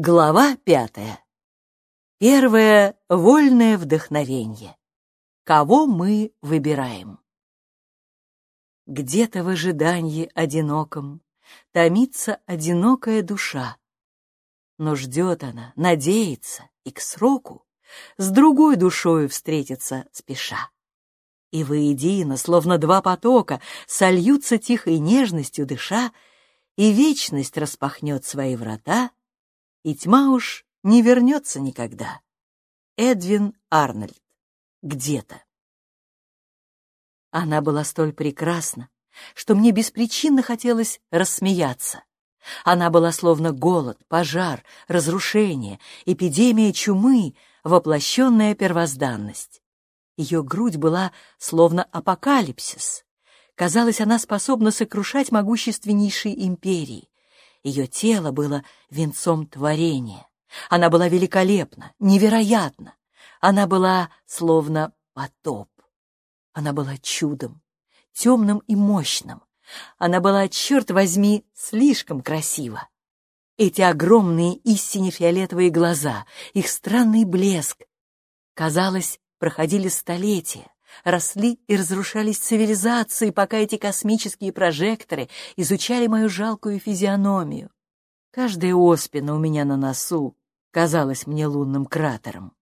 Глава пятая. Первое — вольное вдохновение. Кого мы выбираем? Где-то в ожидании одиноком томится одинокая душа. Но ждет она, надеется и к сроку с другой душою встретиться спеша. И воедино, словно два потока, сольются тихой нежностью дыша, и вечность распахнет свои врата — и тьма уж не вернется никогда. Эдвин Арнольд. Где-то. Она была столь прекрасна, что мне беспричинно хотелось рассмеяться. Она была словно голод, пожар, разрушение, эпидемия чумы, воплощенная первозданность. Ее грудь была словно апокалипсис. Казалось, она способна сокрушать могущественнейшие империи, ее тело было венцом творения. Она была великолепна, невероятна. Она была словно потоп. Она была чудом, темным и мощным. Она была, черт возьми, слишком красива. Эти огромные истине фиолетовые глаза, их странный блеск. Казалось, проходили столетия, росли и разрушались цивилизации, пока эти космические прожекторы изучали мою жалкую физиономию. Каждая оспина у меня на носу казалась мне лунным кратером.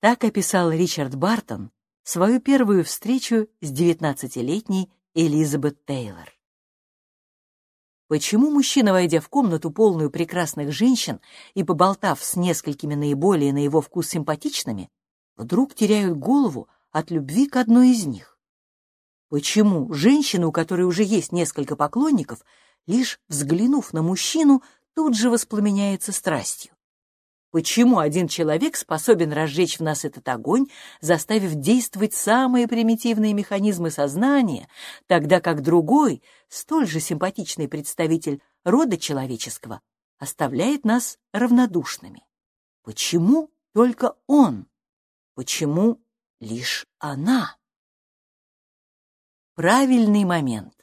Так описал Ричард Бартон свою первую встречу с девятнадцатилетней Элизабет Тейлор. Почему мужчина, войдя в комнату, полную прекрасных женщин, и поболтав с несколькими наиболее на его вкус симпатичными, вдруг теряют голову от любви к одной из них. Почему женщина, у которой уже есть несколько поклонников, лишь взглянув на мужчину, тут же воспламеняется страстью? Почему один человек способен разжечь в нас этот огонь, заставив действовать самые примитивные механизмы сознания, тогда как другой, столь же симпатичный представитель рода человеческого, оставляет нас равнодушными? Почему только он? Почему лишь она. Правильный момент.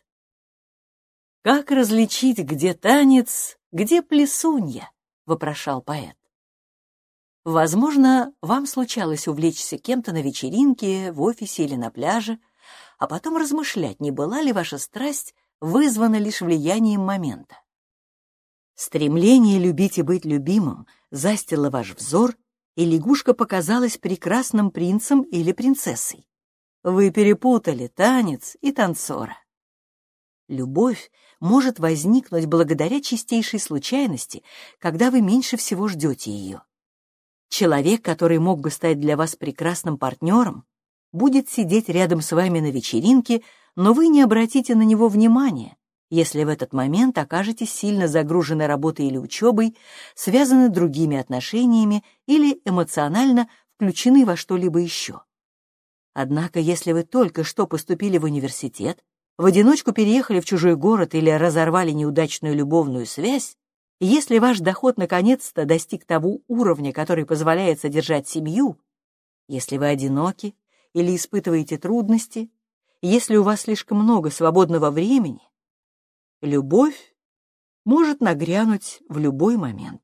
«Как различить, где танец, где плесунья?» — вопрошал поэт. Возможно, вам случалось увлечься кем-то на вечеринке, в офисе или на пляже, а потом размышлять, не была ли ваша страсть вызвана лишь влиянием момента. Стремление любить и быть любимым застило ваш взор и лягушка показалась прекрасным принцем или принцессой. Вы перепутали танец и танцора. Любовь может возникнуть благодаря чистейшей случайности, когда вы меньше всего ждете ее. Человек, который мог бы стать для вас прекрасным партнером, будет сидеть рядом с вами на вечеринке, но вы не обратите на него внимания, если в этот момент окажетесь сильно загружены работой или учебой, связаны другими отношениями или эмоционально включены во что-либо еще. Однако, если вы только что поступили в университет, в одиночку переехали в чужой город или разорвали неудачную любовную связь, если ваш доход наконец-то достиг того уровня, который позволяет содержать семью, если вы одиноки или испытываете трудности, если у вас слишком много свободного времени, Любовь может нагрянуть в любой момент.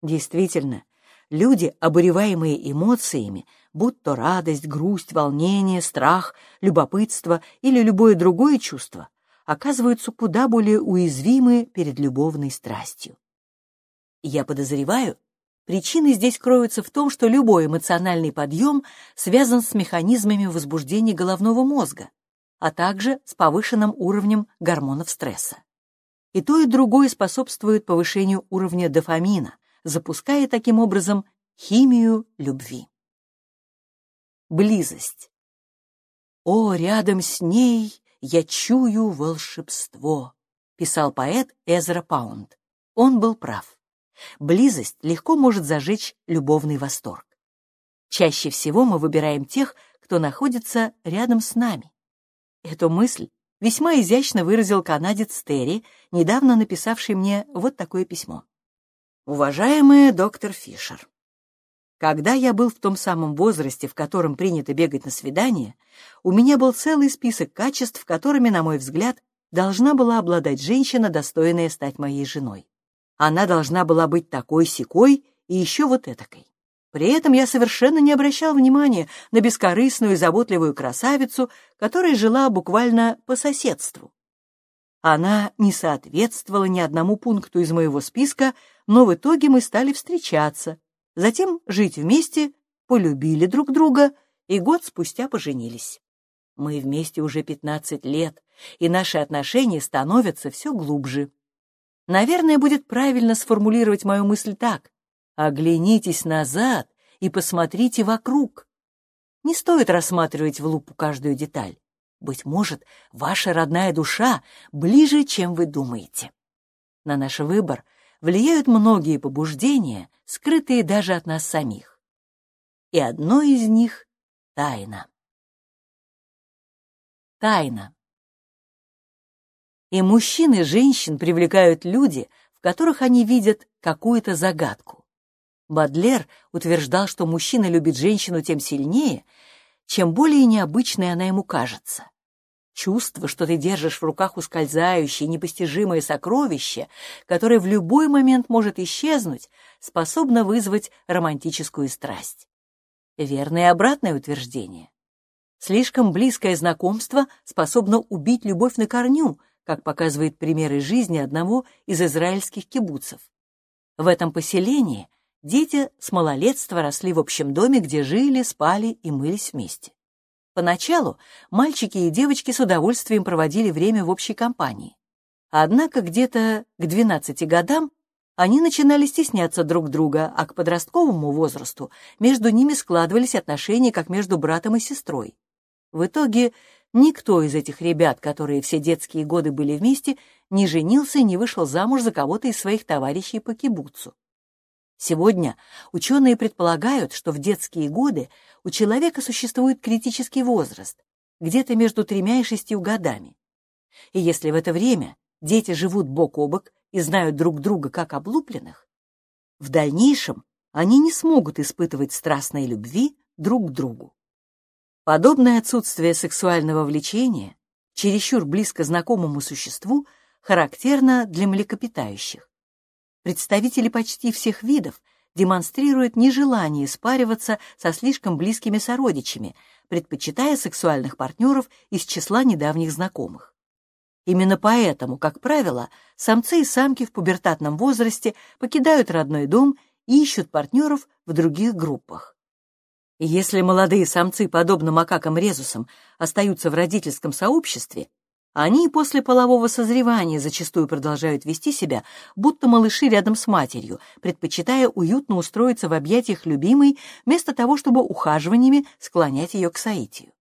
Действительно, люди, обуреваемые эмоциями, будь то радость, грусть, волнение, страх, любопытство или любое другое чувство, оказываются куда более уязвимы перед любовной страстью. Я подозреваю, причины здесь кроются в том, что любой эмоциональный подъем связан с механизмами возбуждения головного мозга, а также с повышенным уровнем гормонов стресса. И то, и другое способствует повышению уровня дофамина, запуская таким образом химию любви. Близость. «О, рядом с ней я чую волшебство», — писал поэт Эзра Паунд. Он был прав. Близость легко может зажечь любовный восторг. Чаще всего мы выбираем тех, кто находится рядом с нами. Эту мысль весьма изящно выразил канадец Терри, недавно написавший мне вот такое письмо. «Уважаемая доктор Фишер, когда я был в том самом возрасте, в котором принято бегать на свидание, у меня был целый список качеств, которыми, на мой взгляд, должна была обладать женщина, достойная стать моей женой. Она должна была быть такой-сякой и еще вот этакой. При этом я совершенно не обращал внимания на бескорыстную и заботливую красавицу, которая жила буквально по соседству. Она не соответствовала ни одному пункту из моего списка, но в итоге мы стали встречаться, затем жить вместе, полюбили друг друга и год спустя поженились. Мы вместе уже 15 лет, и наши отношения становятся все глубже. Наверное, будет правильно сформулировать мою мысль так. Оглянитесь назад и посмотрите вокруг. Не стоит рассматривать в лупу каждую деталь. Быть может, ваша родная душа ближе, чем вы думаете. На наш выбор влияют многие побуждения, скрытые даже от нас самих. И одно из них — тайна. Тайна. И мужчин, и женщин привлекают люди, в которых они видят какую-то загадку. Бадлер утверждал, что мужчина любит женщину тем сильнее, чем более необычной она ему кажется. Чувство, что ты держишь в руках ускользающее, непостижимое сокровище, которое в любой момент может исчезнуть, способно вызвать романтическую страсть. Верное обратное утверждение. Слишком близкое знакомство способно убить любовь на корню, как показывает пример из жизни одного из израильских кибуцев. В этом поселении дети с малолетства росли в общем доме, где жили, спали и мылись вместе. Поначалу мальчики и девочки с удовольствием проводили время в общей компании. Однако где-то к 12 годам они начинали стесняться друг друга, а к подростковому возрасту между ними складывались отношения как между братом и сестрой. В итоге никто из этих ребят, которые все детские годы были вместе, не женился и не вышел замуж за кого-то из своих товарищей по кибуцу. Сегодня ученые предполагают, что в детские годы у человека существует критический возраст, где-то между тремя и шестью годами. И если в это время дети живут бок о бок и знают друг друга как облупленных, в дальнейшем они не смогут испытывать страстной любви друг к другу. Подобное отсутствие сексуального влечения чересчур близко знакомому существу характерно для млекопитающих. Представители почти всех видов демонстрируют нежелание спариваться со слишком близкими сородичами, предпочитая сексуальных партнеров из числа недавних знакомых. Именно поэтому, как правило, самцы и самки в пубертатном возрасте покидают родной дом и ищут партнеров в других группах. Если молодые самцы, подобно макакам-резусам, остаются в родительском сообществе, они после полового созревания зачастую продолжают вести себя, будто малыши рядом с матерью, предпочитая уютно устроиться в объятиях любимой, вместо того, чтобы ухаживаниями склонять ее к соитию.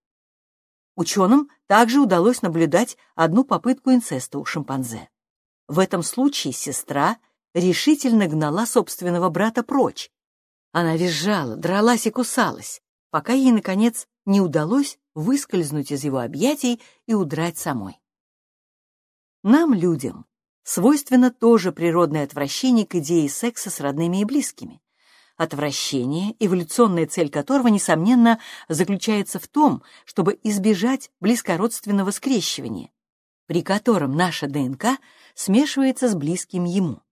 Ученым также удалось наблюдать одну попытку инцеста у шимпанзе. В этом случае сестра решительно гнала собственного брата прочь, она визжала, дралась и кусалась, пока ей, наконец, не удалось выскользнуть из его объятий и удрать самой. Нам, людям, свойственно тоже природное отвращение к идее секса с родными и близкими. Отвращение, эволюционная цель которого, несомненно, заключается в том, чтобы избежать близкородственного скрещивания, при котором наша ДНК смешивается с близким ему.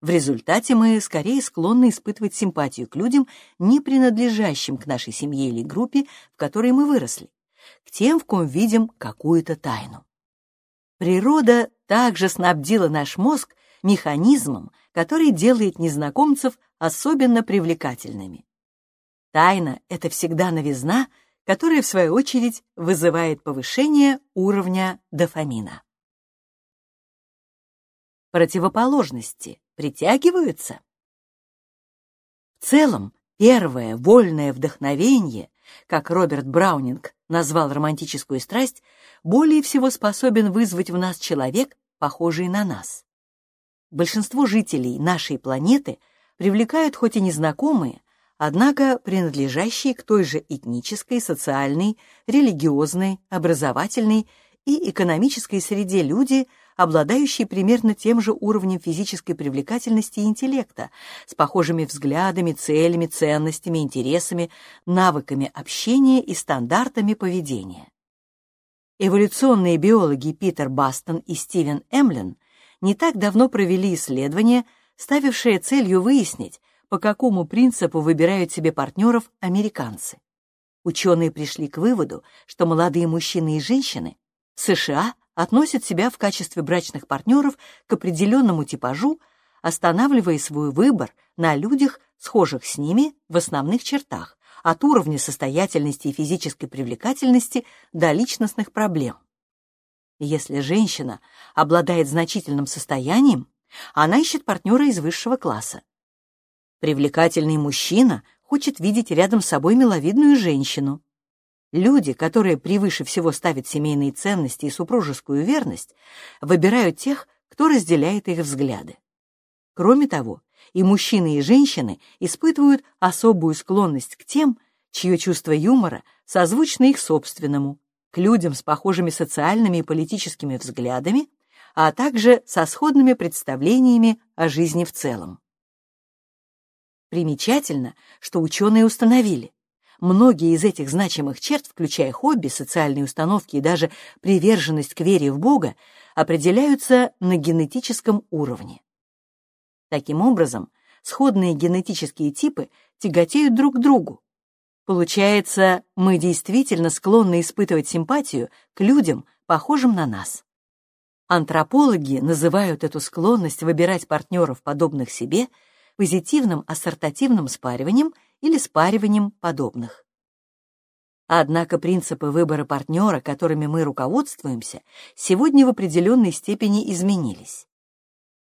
В результате мы скорее склонны испытывать симпатию к людям, не принадлежащим к нашей семье или группе, в которой мы выросли, к тем, в ком видим какую-то тайну. Природа также снабдила наш мозг механизмом, который делает незнакомцев особенно привлекательными. Тайна — это всегда новизна, которая, в свою очередь, вызывает повышение уровня дофамина. Противоположности притягиваются? В целом, первое вольное вдохновение, как Роберт Браунинг назвал романтическую страсть, более всего способен вызвать в нас человек, похожий на нас. Большинство жителей нашей планеты привлекают хоть и незнакомые, однако принадлежащие к той же этнической, социальной, религиозной, образовательной и экономической среде люди, обладающие примерно тем же уровнем физической привлекательности и интеллекта, с похожими взглядами, целями, ценностями, интересами, навыками общения и стандартами поведения. Эволюционные биологи Питер Бастон и Стивен Эмлин не так давно провели исследование, ставившая целью выяснить, по какому принципу выбирают себе партнеров американцы. Ученые пришли к выводу, что молодые мужчины и женщины в США относят себя в качестве брачных партнеров к определенному типажу, останавливая свой выбор на людях, схожих с ними в основных чертах, от уровня состоятельности и физической привлекательности до личностных проблем. Если женщина обладает значительным состоянием, она ищет партнера из высшего класса. Привлекательный мужчина хочет видеть рядом с собой миловидную женщину. Люди, которые превыше всего ставят семейные ценности и супружескую верность, выбирают тех, кто разделяет их взгляды. Кроме того, и мужчины, и женщины испытывают особую склонность к тем, чье чувство юмора созвучно их собственному, к людям с похожими социальными и политическими взглядами, а также со сходными представлениями о жизни в целом. Примечательно, что ученые установили, многие из этих значимых черт, включая хобби, социальные установки и даже приверженность к вере в Бога, определяются на генетическом уровне. Таким образом, сходные генетические типы тяготеют друг к другу. Получается, мы действительно склонны испытывать симпатию к людям, похожим на нас. Антропологи называют эту склонность выбирать партнеров, подобных себе, позитивным ассортативным спариванием или спариванием подобных. Однако принципы выбора партнера, которыми мы руководствуемся, сегодня в определенной степени изменились.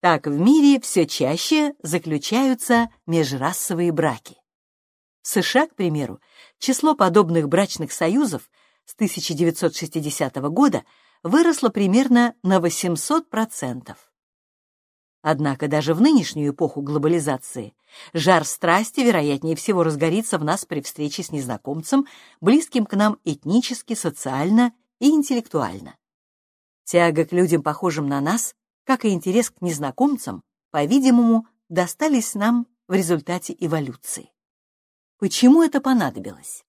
Так в мире все чаще заключаются межрасовые браки. В США, к примеру, число подобных брачных союзов с 1960 года выросло примерно на 800%. Однако даже в нынешнюю эпоху глобализации жар страсти, вероятнее всего, разгорится в нас при встрече с незнакомцем, близким к нам этнически, социально и интеллектуально. Тяга к людям, похожим на нас, как и интерес к незнакомцам, по-видимому, достались нам в результате эволюции. Почему это понадобилось?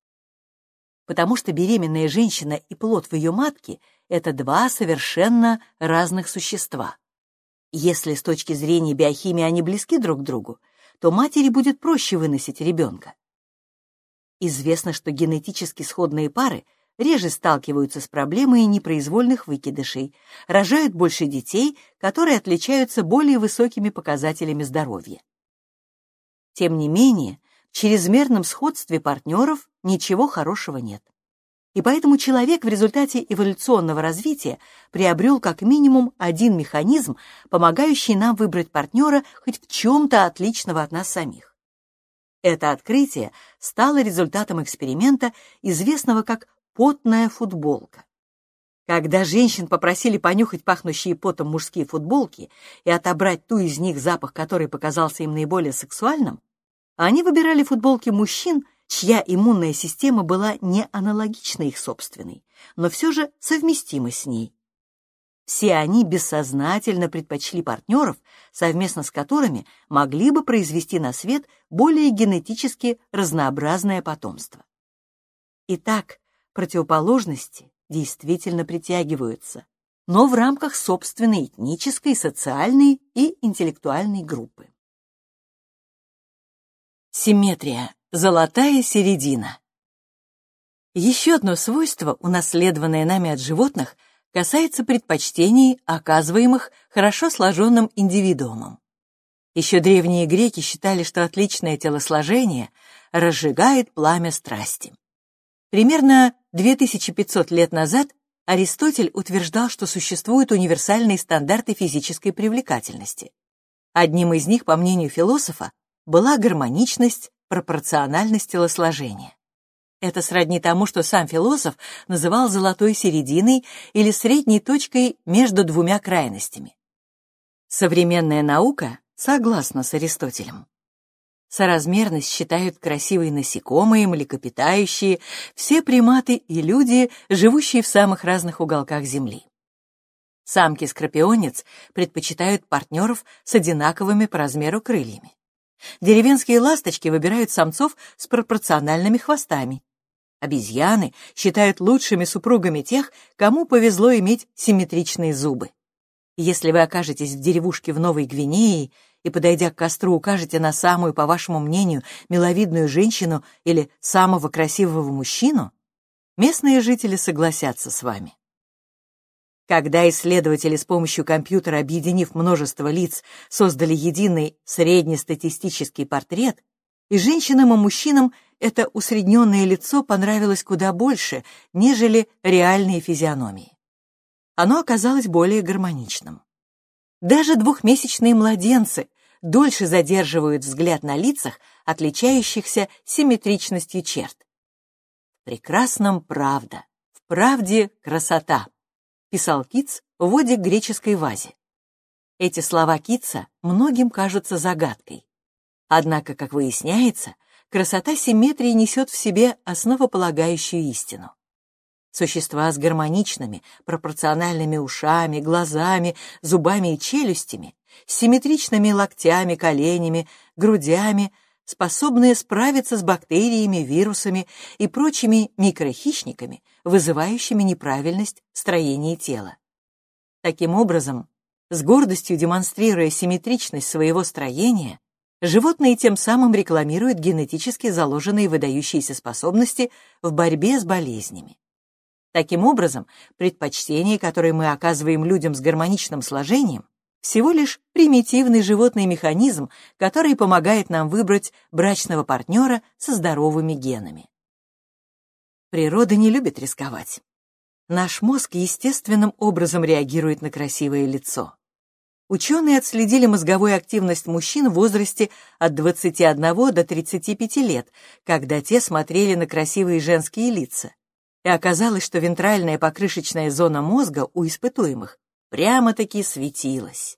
Потому что беременная женщина и плод в ее матке — это два совершенно разных существа. Если с точки зрения биохимии они близки друг к другу, то матери будет проще выносить ребенка. Известно, что генетически сходные пары реже сталкиваются с проблемой непроизвольных выкидышей, рожают больше детей, которые отличаются более высокими показателями здоровья. Тем не менее, в чрезмерном сходстве партнеров ничего хорошего нет. И поэтому человек в результате эволюционного развития приобрел как минимум один механизм, помогающий нам выбрать партнера хоть в чем-то отличного от нас самих. Это открытие стало результатом эксперимента, известного как потная футболка. Когда женщин попросили понюхать пахнущие потом мужские футболки и отобрать ту из них запах, который показался им наиболее сексуальным, они выбирали футболки мужчин, чья иммунная система была не аналогична их собственной, но все же совместима с ней. Все они бессознательно предпочли партнеров, совместно с которыми могли бы произвести на свет более генетически разнообразное потомство. Итак, противоположности действительно притягиваются, но в рамках собственной этнической, социальной и интеллектуальной группы. Симметрия Золотая середина. Еще одно свойство, унаследованное нами от животных, касается предпочтений, оказываемых хорошо сложенным индивидуумом. Еще древние греки считали, что отличное телосложение разжигает пламя страсти. Примерно 2500 лет назад Аристотель утверждал, что существуют универсальные стандарты физической привлекательности. Одним из них, по мнению философа, была гармоничность, пропорциональность телосложения. Это сродни тому, что сам философ называл золотой серединой или средней точкой между двумя крайностями. Современная наука согласна с Аристотелем. Соразмерность считают красивые насекомые, млекопитающие, все приматы и люди, живущие в самых разных уголках Земли. Самки-скорпионец предпочитают партнеров с одинаковыми по размеру крыльями. Деревенские ласточки выбирают самцов с пропорциональными хвостами. Обезьяны считают лучшими супругами тех, кому повезло иметь симметричные зубы. Если вы окажетесь в деревушке в Новой Гвинее и, подойдя к костру, укажете на самую, по вашему мнению, миловидную женщину или самого красивого мужчину, местные жители согласятся с вами. Когда исследователи с помощью компьютера, объединив множество лиц, создали единый среднестатистический портрет, и женщинам и мужчинам это усредненное лицо понравилось куда больше, нежели реальные физиономии. Оно оказалось более гармоничным. Даже двухмесячные младенцы дольше задерживают взгляд на лицах, отличающихся симметричностью черт. В прекрасном правда, в правде красота писал Китс в воде греческой вазе. Эти слова Китса многим кажутся загадкой. Однако, как выясняется, красота симметрии несет в себе основополагающую истину. Существа с гармоничными, пропорциональными ушами, глазами, зубами и челюстями, симметричными локтями, коленями, грудями — способные справиться с бактериями, вирусами и прочими микрохищниками, вызывающими неправильность строения тела. Таким образом, с гордостью демонстрируя симметричность своего строения, животные тем самым рекламируют генетически заложенные выдающиеся способности в борьбе с болезнями. Таким образом, предпочтение, которое мы оказываем людям с гармоничным сложением, всего лишь примитивный животный механизм, который помогает нам выбрать брачного партнера со здоровыми генами. Природа не любит рисковать. Наш мозг естественным образом реагирует на красивое лицо. Ученые отследили мозговую активность мужчин в возрасте от 21 до 35 лет, когда те смотрели на красивые женские лица. И оказалось, что вентральная покрышечная зона мозга у испытуемых прямо-таки светилась.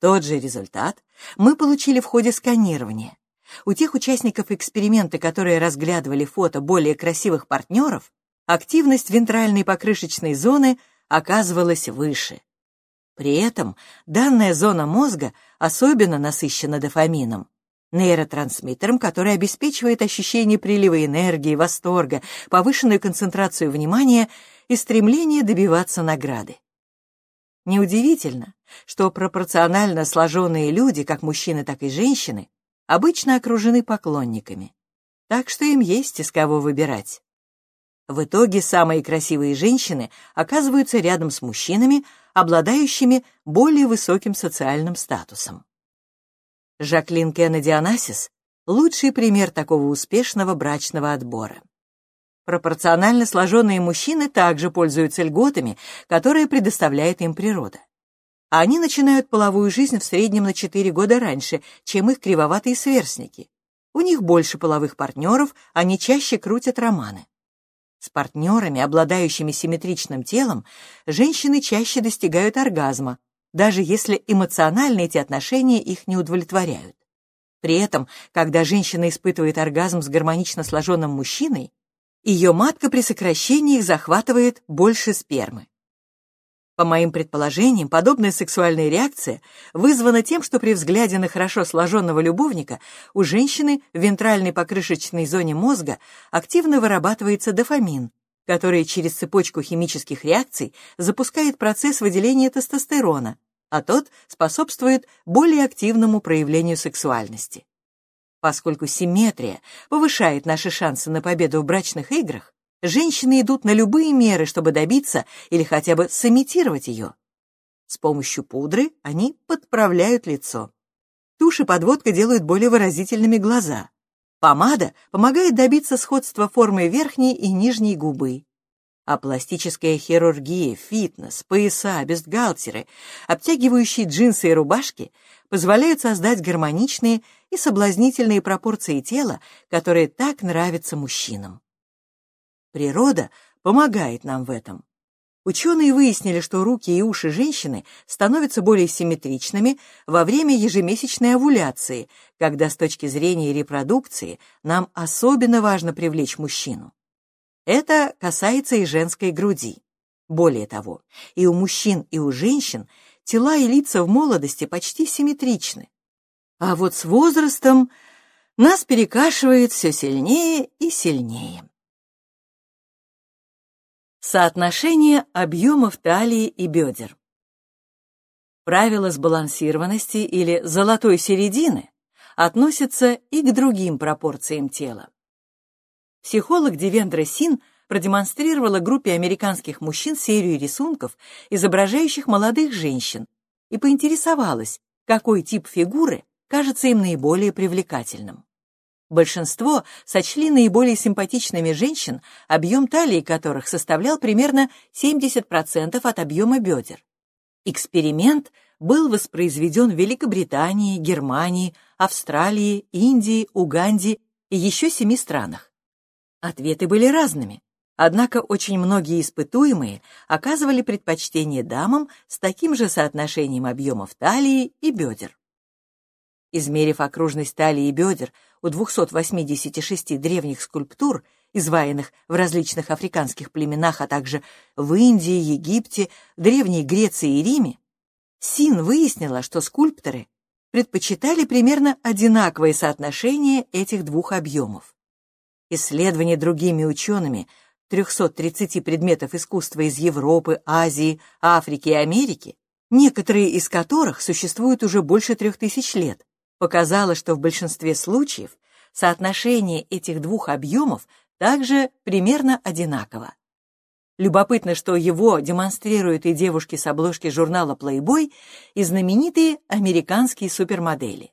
Тот же результат мы получили в ходе сканирования. У тех участников эксперимента, которые разглядывали фото более красивых партнеров, активность вентральной покрышечной зоны оказывалась выше. При этом данная зона мозга особенно насыщена дофамином, нейротрансмиттером, который обеспечивает ощущение прилива энергии, восторга, повышенную концентрацию внимания и стремление добиваться награды. Неудивительно, что пропорционально сложенные люди, как мужчины, так и женщины, обычно окружены поклонниками, так что им есть из кого выбирать. В итоге самые красивые женщины оказываются рядом с мужчинами, обладающими более высоким социальным статусом. Жаклин Кеннеди Анасис — лучший пример такого успешного брачного отбора. Пропорционально сложенные мужчины также пользуются льготами, которые предоставляет им природа. Они начинают половую жизнь в среднем на 4 года раньше, чем их кривоватые сверстники. У них больше половых партнеров, они чаще крутят романы. С партнерами, обладающими симметричным телом, женщины чаще достигают оргазма, даже если эмоционально эти отношения их не удовлетворяют. При этом, когда женщина испытывает оргазм с гармонично сложенным мужчиной, ее матка при сокращении захватывает больше спермы. По моим предположениям, подобная сексуальная реакция вызвана тем, что при взгляде на хорошо сложенного любовника у женщины в вентральной покрышечной зоне мозга активно вырабатывается дофамин, который через цепочку химических реакций запускает процесс выделения тестостерона, а тот способствует более активному проявлению сексуальности. Поскольку симметрия повышает наши шансы на победу в брачных играх, женщины идут на любые меры, чтобы добиться или хотя бы сымитировать ее. С помощью пудры они подправляют лицо. Тушь и подводка делают более выразительными глаза. Помада помогает добиться сходства формы верхней и нижней губы. А пластическая хирургия, фитнес, пояса, бюстгальтеры, обтягивающие джинсы и рубашки позволяют создать гармоничные и соблазнительные пропорции тела, которые так нравятся мужчинам. Природа помогает нам в этом. Ученые выяснили, что руки и уши женщины становятся более симметричными во время ежемесячной овуляции, когда с точки зрения репродукции нам особенно важно привлечь мужчину. Это касается и женской груди. Более того, и у мужчин, и у женщин тела и лица в молодости почти симметричны. А вот с возрастом нас перекашивает все сильнее и сильнее. Соотношение объемов талии и бедер. Правило сбалансированности или золотой середины относится и к другим пропорциям тела. Психолог Девендра Син продемонстрировала группе американских мужчин серию рисунков, изображающих молодых женщин, и поинтересовалась, какой тип фигуры кажется им наиболее привлекательным. Большинство сочли наиболее симпатичными женщин, объем талии которых составлял примерно 70% от объема бедер. Эксперимент был воспроизведен в Великобритании, Германии, Австралии, Индии, Уганде и еще семи странах. Ответы были разными, однако очень многие испытуемые оказывали предпочтение дамам с таким же соотношением объемов талии и бедер. Измерив окружность талии и бедер у 286 древних скульптур, изваянных в различных африканских племенах, а также в Индии, Египте, Древней Греции и Риме, Син выяснила, что скульпторы предпочитали примерно одинаковое соотношение этих двух объемов. Исследования другими учеными 330 предметов искусства из Европы, Азии, Африки и Америки, некоторые из которых существуют уже больше трех тысяч лет, показало, что в большинстве случаев соотношение этих двух объемов также примерно одинаково. Любопытно, что его демонстрируют и девушки с обложки журнала Playboy, и знаменитые американские супермодели.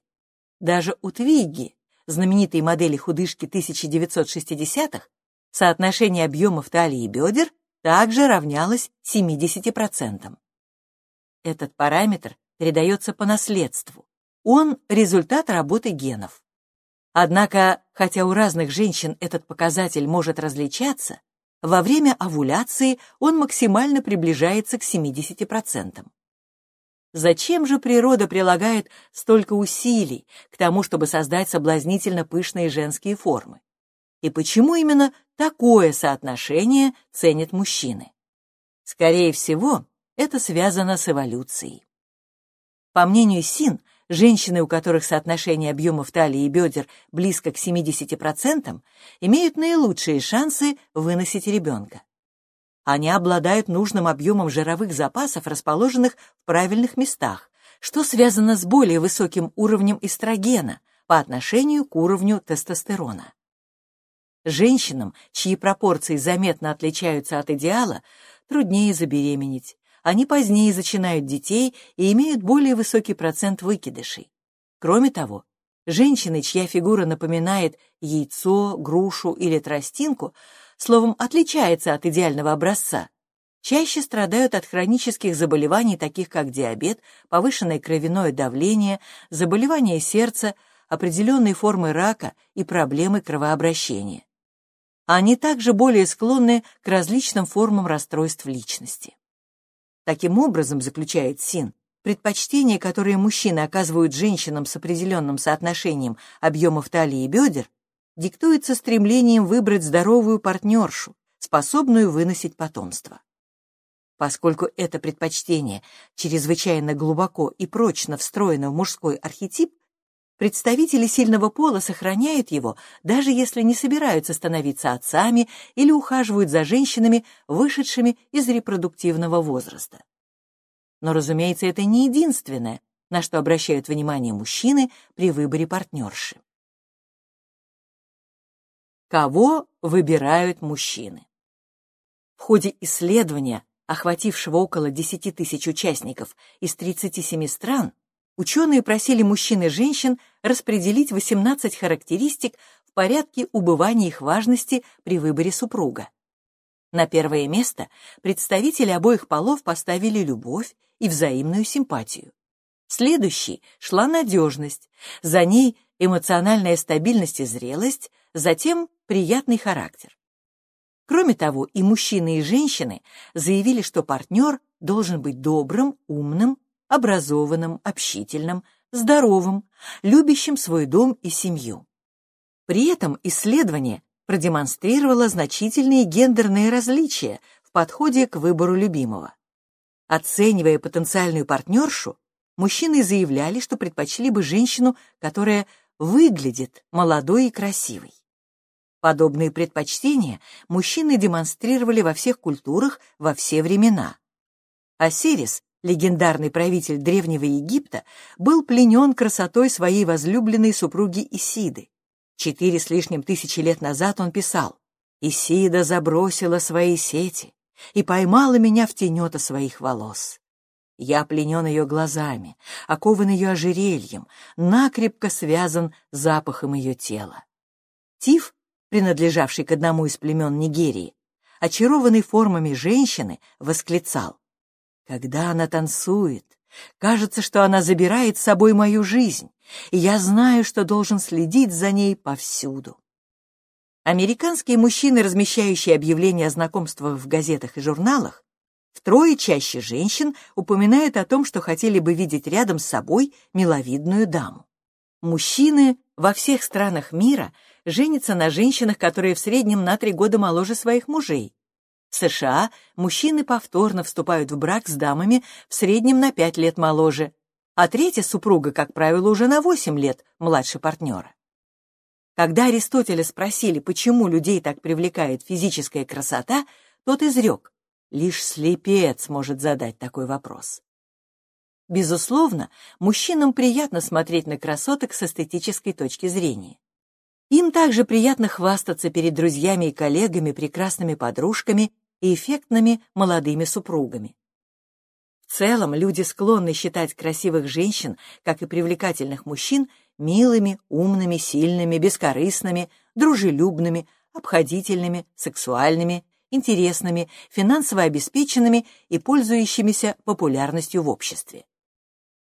Даже у Твигги, знаменитой модели худышки 1960-х, соотношение объемов талии и бедер также равнялось 70%. Этот параметр передается по наследству. Он – результат работы генов. Однако, хотя у разных женщин этот показатель может различаться, во время овуляции он максимально приближается к 70%. Зачем же природа прилагает столько усилий к тому, чтобы создать соблазнительно пышные женские формы? И почему именно такое соотношение ценят мужчины? Скорее всего, это связано с эволюцией. По мнению Син, Женщины, у которых соотношение объемов талии и бедер близко к 70%, имеют наилучшие шансы выносить ребенка. Они обладают нужным объемом жировых запасов, расположенных в правильных местах, что связано с более высоким уровнем эстрогена по отношению к уровню тестостерона. Женщинам, чьи пропорции заметно отличаются от идеала, труднее забеременеть, они позднее зачинают детей и имеют более высокий процент выкидышей. Кроме того, женщины, чья фигура напоминает яйцо, грушу или тростинку, словом, отличается от идеального образца, чаще страдают от хронических заболеваний, таких как диабет, повышенное кровяное давление, заболевания сердца, определенные формы рака и проблемы кровообращения. Они также более склонны к различным формам расстройств личности. Таким образом, заключает Син, предпочтение, которое мужчины оказывают женщинам с определенным соотношением объемов талии и бедер, диктуется стремлением выбрать здоровую партнершу, способную выносить потомство. Поскольку это предпочтение чрезвычайно глубоко и прочно встроено в мужской архетип, представители сильного пола сохраняют его, даже если не собираются становиться отцами или ухаживают за женщинами, вышедшими из репродуктивного возраста. Но, разумеется, это не единственное, на что обращают внимание мужчины при выборе партнерши. Кого выбирают мужчины? В ходе исследования, охватившего около 10 тысяч участников из 37 стран, ученые просили мужчин и женщин распределить 18 характеристик в порядке убывания их важности при выборе супруга. На первое место представители обоих полов поставили любовь и взаимную симпатию. Следующей шла надежность, за ней эмоциональная стабильность и зрелость, затем приятный характер. Кроме того, и мужчины, и женщины заявили, что партнер должен быть добрым, умным, образованным, общительным, здоровым, любящим свой дом и семью. При этом исследование продемонстрировало значительные гендерные различия в подходе к выбору любимого. Оценивая потенциальную партнершу, мужчины заявляли, что предпочли бы женщину, которая выглядит молодой и красивой. Подобные предпочтения мужчины демонстрировали во всех культурах во все времена. Осирис легендарный правитель Древнего Египта, был пленен красотой своей возлюбленной супруги Исиды. Четыре с лишним тысячи лет назад он писал «Исида забросила свои сети и поймала меня в тенета своих волос. Я пленен ее глазами, окован ее ожерельем, накрепко связан запахом ее тела. Тиф, принадлежавший к одному из племен Нигерии, очарованный формами женщины, восклицал когда она танцует, кажется, что она забирает с собой мою жизнь, и я знаю, что должен следить за ней повсюду. Американские мужчины, размещающие объявления о знакомствах в газетах и журналах, втрое чаще женщин упоминают о том, что хотели бы видеть рядом с собой миловидную даму. Мужчины во всех странах мира женятся на женщинах, которые в среднем на три года моложе своих мужей, в США мужчины повторно вступают в брак с дамами в среднем на 5 лет моложе, а третья супруга, как правило, уже на 8 лет младше партнера. Когда Аристотеля спросили, почему людей так привлекает физическая красота, тот изрек, лишь слепец может задать такой вопрос. Безусловно, мужчинам приятно смотреть на красоток с эстетической точки зрения. Им также приятно хвастаться перед друзьями и коллегами прекрасными подружками и эффектными молодыми супругами. В целом, люди склонны считать красивых женщин, как и привлекательных мужчин, милыми, умными, сильными, бескорыстными, дружелюбными, обходительными, сексуальными, интересными, финансово обеспеченными и пользующимися популярностью в обществе.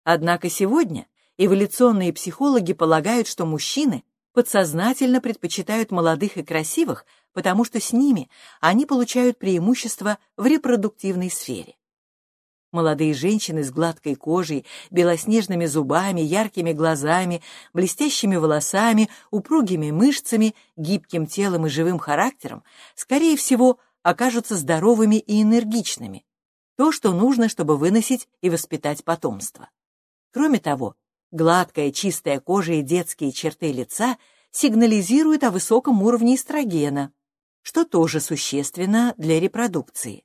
Однако сегодня эволюционные психологи полагают, что мужчины подсознательно предпочитают молодых и красивых, потому что с ними они получают преимущество в репродуктивной сфере. Молодые женщины с гладкой кожей, белоснежными зубами, яркими глазами, блестящими волосами, упругими мышцами, гибким телом и живым характером, скорее всего, окажутся здоровыми и энергичными. То, что нужно, чтобы выносить и воспитать потомство. Кроме того, гладкая, чистая кожа и детские черты лица сигнализируют о высоком уровне эстрогена, что тоже существенно для репродукции.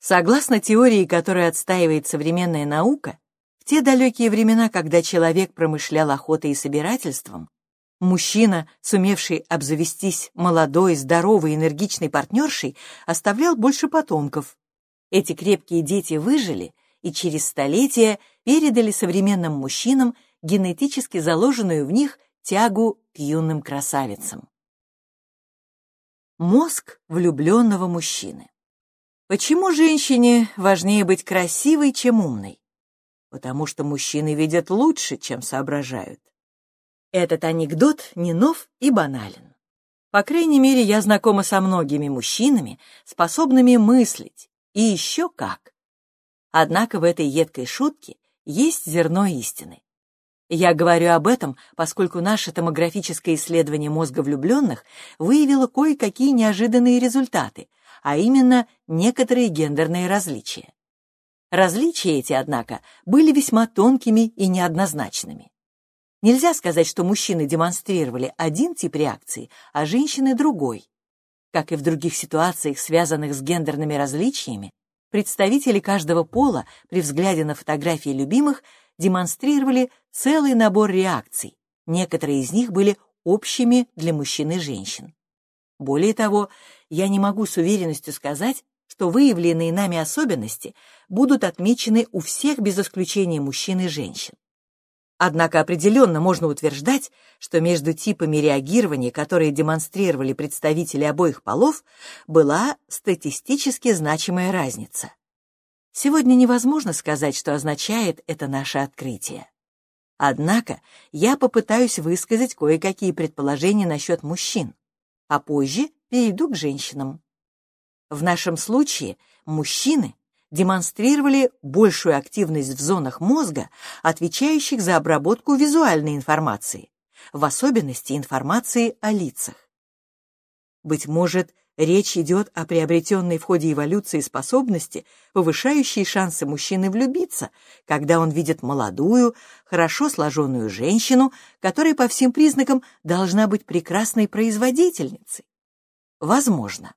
Согласно теории, которую отстаивает современная наука, в те далекие времена, когда человек промышлял охотой и собирательством, мужчина, сумевший обзавестись молодой, здоровой, энергичной партнершей, оставлял больше потомков. Эти крепкие дети выжили и через столетия передали современным мужчинам генетически заложенную в них тягу к юным красавицам. Мозг влюбленного мужчины. Почему женщине важнее быть красивой, чем умной? Потому что мужчины видят лучше, чем соображают. Этот анекдот не нов и банален. По крайней мере, я знакома со многими мужчинами, способными мыслить, и еще как. Однако в этой едкой шутке есть зерно истины. Я говорю об этом, поскольку наше томографическое исследование мозга влюбленных выявило кое-какие неожиданные результаты, а именно некоторые гендерные различия. Различия эти, однако, были весьма тонкими и неоднозначными. Нельзя сказать, что мужчины демонстрировали один тип реакции, а женщины — другой. Как и в других ситуациях, связанных с гендерными различиями, представители каждого пола при взгляде на фотографии любимых демонстрировали целый набор реакций. Некоторые из них были общими для мужчин и женщин. Более того, я не могу с уверенностью сказать, что выявленные нами особенности будут отмечены у всех без исключения мужчин и женщин. Однако определенно можно утверждать, что между типами реагирования, которые демонстрировали представители обоих полов, была статистически значимая разница. Сегодня невозможно сказать, что означает это наше открытие. Однако я попытаюсь высказать кое-какие предположения насчет мужчин, а позже перейду к женщинам. В нашем случае мужчины демонстрировали большую активность в зонах мозга, отвечающих за обработку визуальной информации, в особенности информации о лицах. Быть может, речь идет о приобретенной в ходе эволюции способности, повышающей шансы мужчины влюбиться, когда он видит молодую, хорошо сложенную женщину, которая по всем признакам должна быть прекрасной производительницей. Возможно.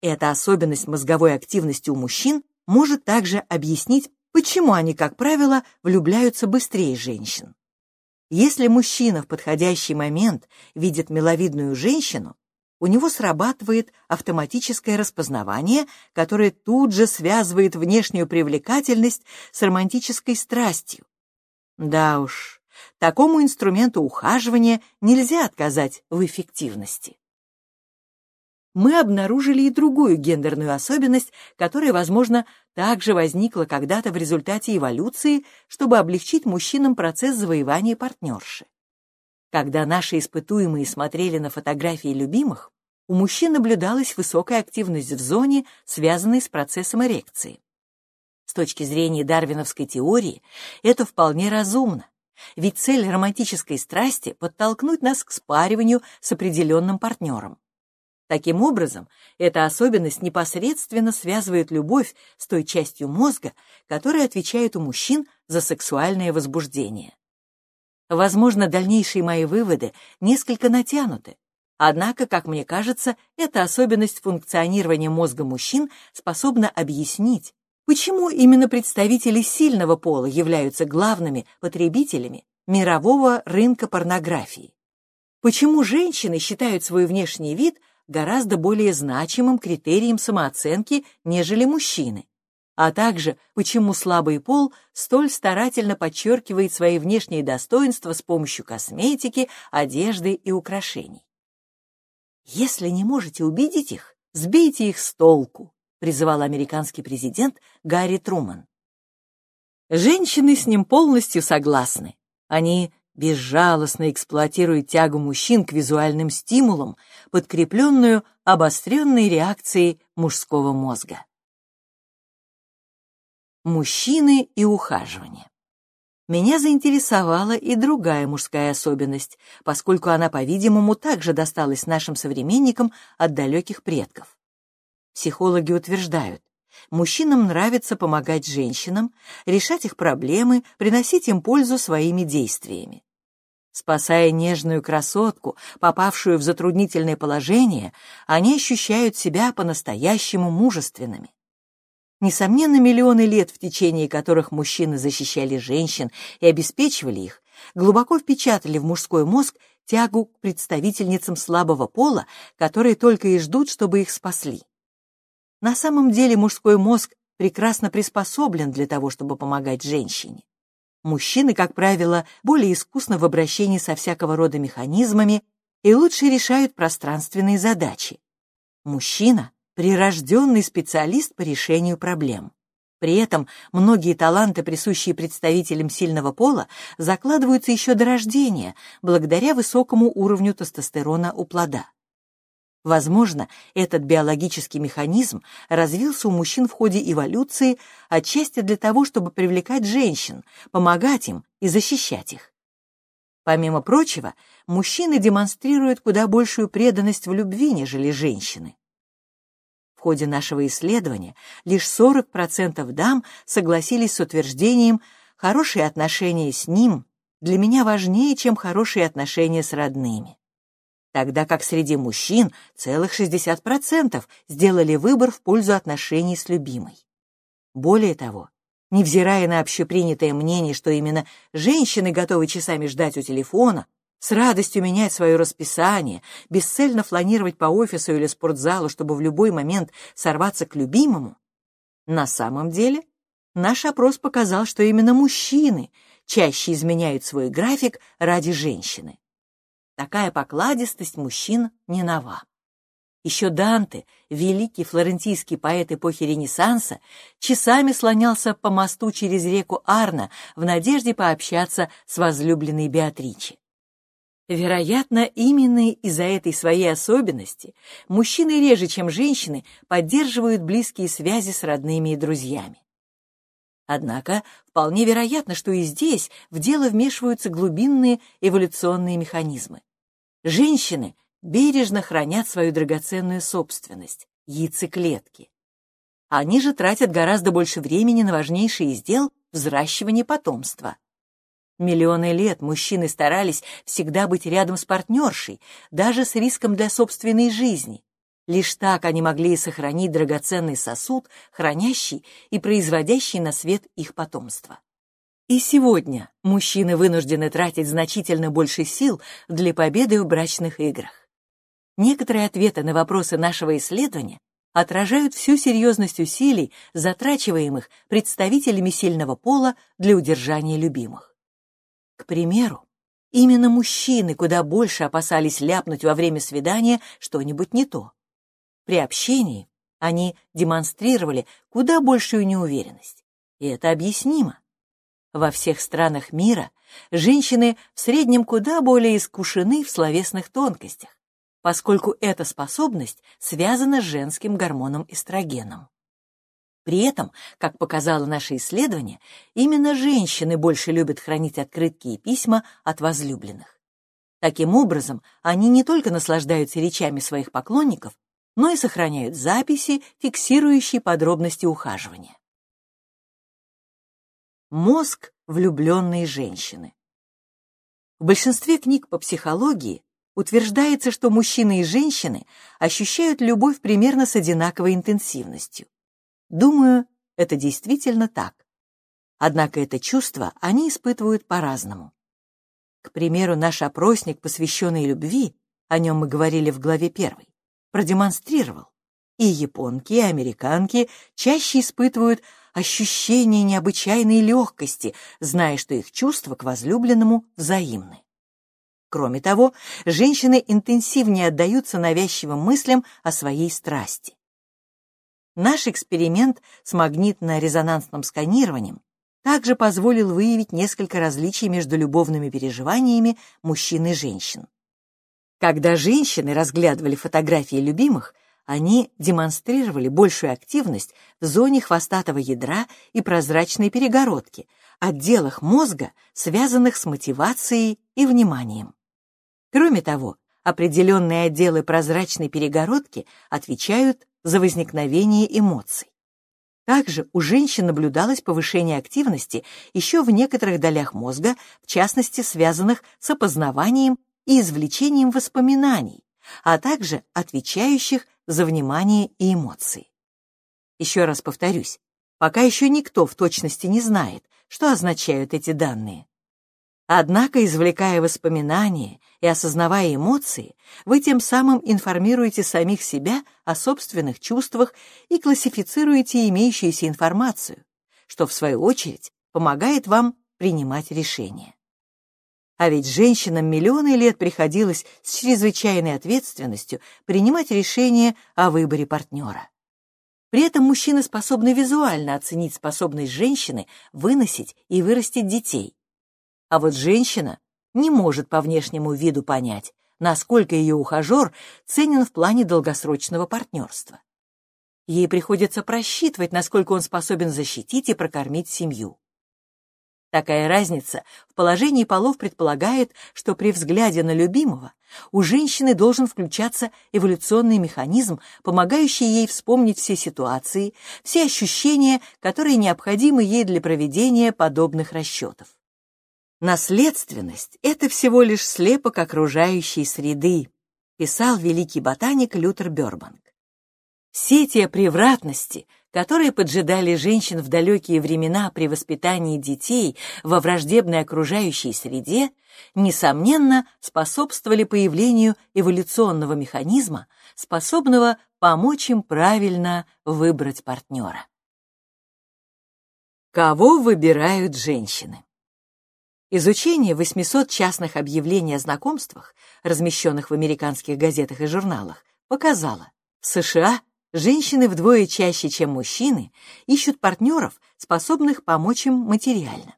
Эта особенность мозговой активности у мужчин может также объяснить, почему они, как правило, влюбляются быстрее женщин. Если мужчина в подходящий момент видит миловидную женщину, у него срабатывает автоматическое распознавание, которое тут же связывает внешнюю привлекательность с романтической страстью. Да уж, такому инструменту ухаживания нельзя отказать в эффективности. Мы обнаружили и другую гендерную особенность, которая, возможно, также возникла когда-то в результате эволюции, чтобы облегчить мужчинам процесс завоевания партнерши. Когда наши испытуемые смотрели на фотографии любимых, у мужчин наблюдалась высокая активность в зоне, связанной с процессом эрекции. С точки зрения дарвиновской теории это вполне разумно, ведь цель романтической страсти — подтолкнуть нас к спариванию с определенным партнером. Таким образом, эта особенность непосредственно связывает любовь с той частью мозга, которая отвечает у мужчин за сексуальное возбуждение. Возможно, дальнейшие мои выводы несколько натянуты, однако, как мне кажется, эта особенность функционирования мозга мужчин способна объяснить, почему именно представители сильного пола являются главными потребителями мирового рынка порнографии. Почему женщины считают свой внешний вид гораздо более значимым критерием самооценки, нежели мужчины, а также почему слабый пол столь старательно подчеркивает свои внешние достоинства с помощью косметики, одежды и украшений. «Если не можете убедить их, сбейте их с толку», призывал американский президент Гарри Труман. Женщины с ним полностью согласны. Они безжалостно эксплуатируют тягу мужчин к визуальным стимулам, подкрепленную обостренной реакцией мужского мозга. Мужчины и ухаживание. Меня заинтересовала и другая мужская особенность, поскольку она, по-видимому, также досталась нашим современникам от далеких предков. Психологи утверждают, мужчинам нравится помогать женщинам, решать их проблемы, приносить им пользу своими действиями. Спасая нежную красотку, попавшую в затруднительное положение, они ощущают себя по-настоящему мужественными. Несомненно, миллионы лет, в течение которых мужчины защищали женщин и обеспечивали их, глубоко впечатали в мужской мозг тягу к представительницам слабого пола, которые только и ждут, чтобы их спасли. На самом деле мужской мозг прекрасно приспособлен для того, чтобы помогать женщине. Мужчины, как правило, более искусны в обращении со всякого рода механизмами и лучше решают пространственные задачи. Мужчина прирожденный специалист по решению проблем. При этом многие таланты, присущие представителям сильного пола, закладываются еще до рождения, благодаря высокому уровню тестостерона у плода. Возможно, этот биологический механизм развился у мужчин в ходе эволюции отчасти для того, чтобы привлекать женщин, помогать им и защищать их. Помимо прочего, мужчины демонстрируют куда большую преданность в любви, нежели женщины. В ходе нашего исследования лишь 40% дам согласились с утверждением «хорошие отношения с ним для меня важнее, чем хорошие отношения с родными». Тогда как среди мужчин целых 60% сделали выбор в пользу отношений с любимой. Более того, невзирая на общепринятое мнение, что именно женщины готовы часами ждать у телефона, с радостью менять свое расписание, бесцельно фланировать по офису или спортзалу, чтобы в любой момент сорваться к любимому. На самом деле, наш опрос показал, что именно мужчины чаще изменяют свой график ради женщины. Такая покладистость мужчин не нова. Еще Данте, великий флорентийский поэт эпохи Ренессанса, часами слонялся по мосту через реку Арна в надежде пообщаться с возлюбленной Беатриче. Вероятно, именно из-за этой своей особенности мужчины реже, чем женщины, поддерживают близкие связи с родными и друзьями. Однако вполне вероятно, что и здесь в дело вмешиваются глубинные эволюционные механизмы. Женщины бережно хранят свою драгоценную собственность – яйцеклетки. Они же тратят гораздо больше времени на важнейший из дел – взращивание потомства – Миллионы лет мужчины старались всегда быть рядом с партнершей, даже с риском для собственной жизни. Лишь так они могли сохранить драгоценный сосуд, хранящий и производящий на свет их потомство. И сегодня мужчины вынуждены тратить значительно больше сил для победы в брачных играх. Некоторые ответы на вопросы нашего исследования отражают всю серьезность усилий, затрачиваемых представителями сильного пола для удержания любимых. К примеру, именно мужчины куда больше опасались ляпнуть во время свидания что-нибудь не то. При общении они демонстрировали куда большую неуверенность, и это объяснимо. Во всех странах мира женщины в среднем куда более искушены в словесных тонкостях, поскольку эта способность связана с женским гормоном эстрогеном. При этом, как показало наше исследование, именно женщины больше любят хранить открытки и письма от возлюбленных. Таким образом, они не только наслаждаются речами своих поклонников, но и сохраняют записи, фиксирующие подробности ухаживания. Мозг влюбленной женщины. В большинстве книг по психологии утверждается, что мужчины и женщины ощущают любовь примерно с одинаковой интенсивностью. Думаю, это действительно так. Однако это чувство они испытывают по-разному. К примеру, наш опросник, посвященный любви, о нем мы говорили в главе первой, продемонстрировал. И японки, и американки чаще испытывают ощущение необычайной легкости, зная, что их чувства к возлюбленному взаимны. Кроме того, женщины интенсивнее отдаются навязчивым мыслям о своей страсти. Наш эксперимент с магнитно-резонансным сканированием также позволил выявить несколько различий между любовными переживаниями мужчин и женщин. Когда женщины разглядывали фотографии любимых, они демонстрировали большую активность в зоне хвостатого ядра и прозрачной перегородки, отделах мозга, связанных с мотивацией и вниманием. Кроме того, определенные отделы прозрачной перегородки отвечают за возникновение эмоций. Также у женщин наблюдалось повышение активности еще в некоторых долях мозга, в частности, связанных с опознаванием и извлечением воспоминаний, а также отвечающих за внимание и эмоции. Еще раз повторюсь, пока еще никто в точности не знает, что означают эти данные. Однако, извлекая воспоминания и осознавая эмоции, вы тем самым информируете самих себя о собственных чувствах и классифицируете имеющуюся информацию, что, в свою очередь, помогает вам принимать решения. А ведь женщинам миллионы лет приходилось с чрезвычайной ответственностью принимать решения о выборе партнера. При этом мужчины способны визуально оценить способность женщины выносить и вырастить детей, а вот женщина не может по внешнему виду понять, насколько ее ухажер ценен в плане долгосрочного партнерства. Ей приходится просчитывать, насколько он способен защитить и прокормить семью. Такая разница в положении полов предполагает, что при взгляде на любимого у женщины должен включаться эволюционный механизм, помогающий ей вспомнить все ситуации, все ощущения, которые необходимы ей для проведения подобных расчетов. Наследственность — это всего лишь слепок окружающей среды, писал великий ботаник Лютер Бёрбанк. Все те превратности, которые поджидали женщин в далекие времена при воспитании детей во враждебной окружающей среде, несомненно, способствовали появлению эволюционного механизма, способного помочь им правильно выбрать партнера. Кого выбирают женщины? Изучение 800 частных объявлений о знакомствах, размещенных в американских газетах и журналах, показало, в США женщины вдвое чаще, чем мужчины, ищут партнеров, способных помочь им материально.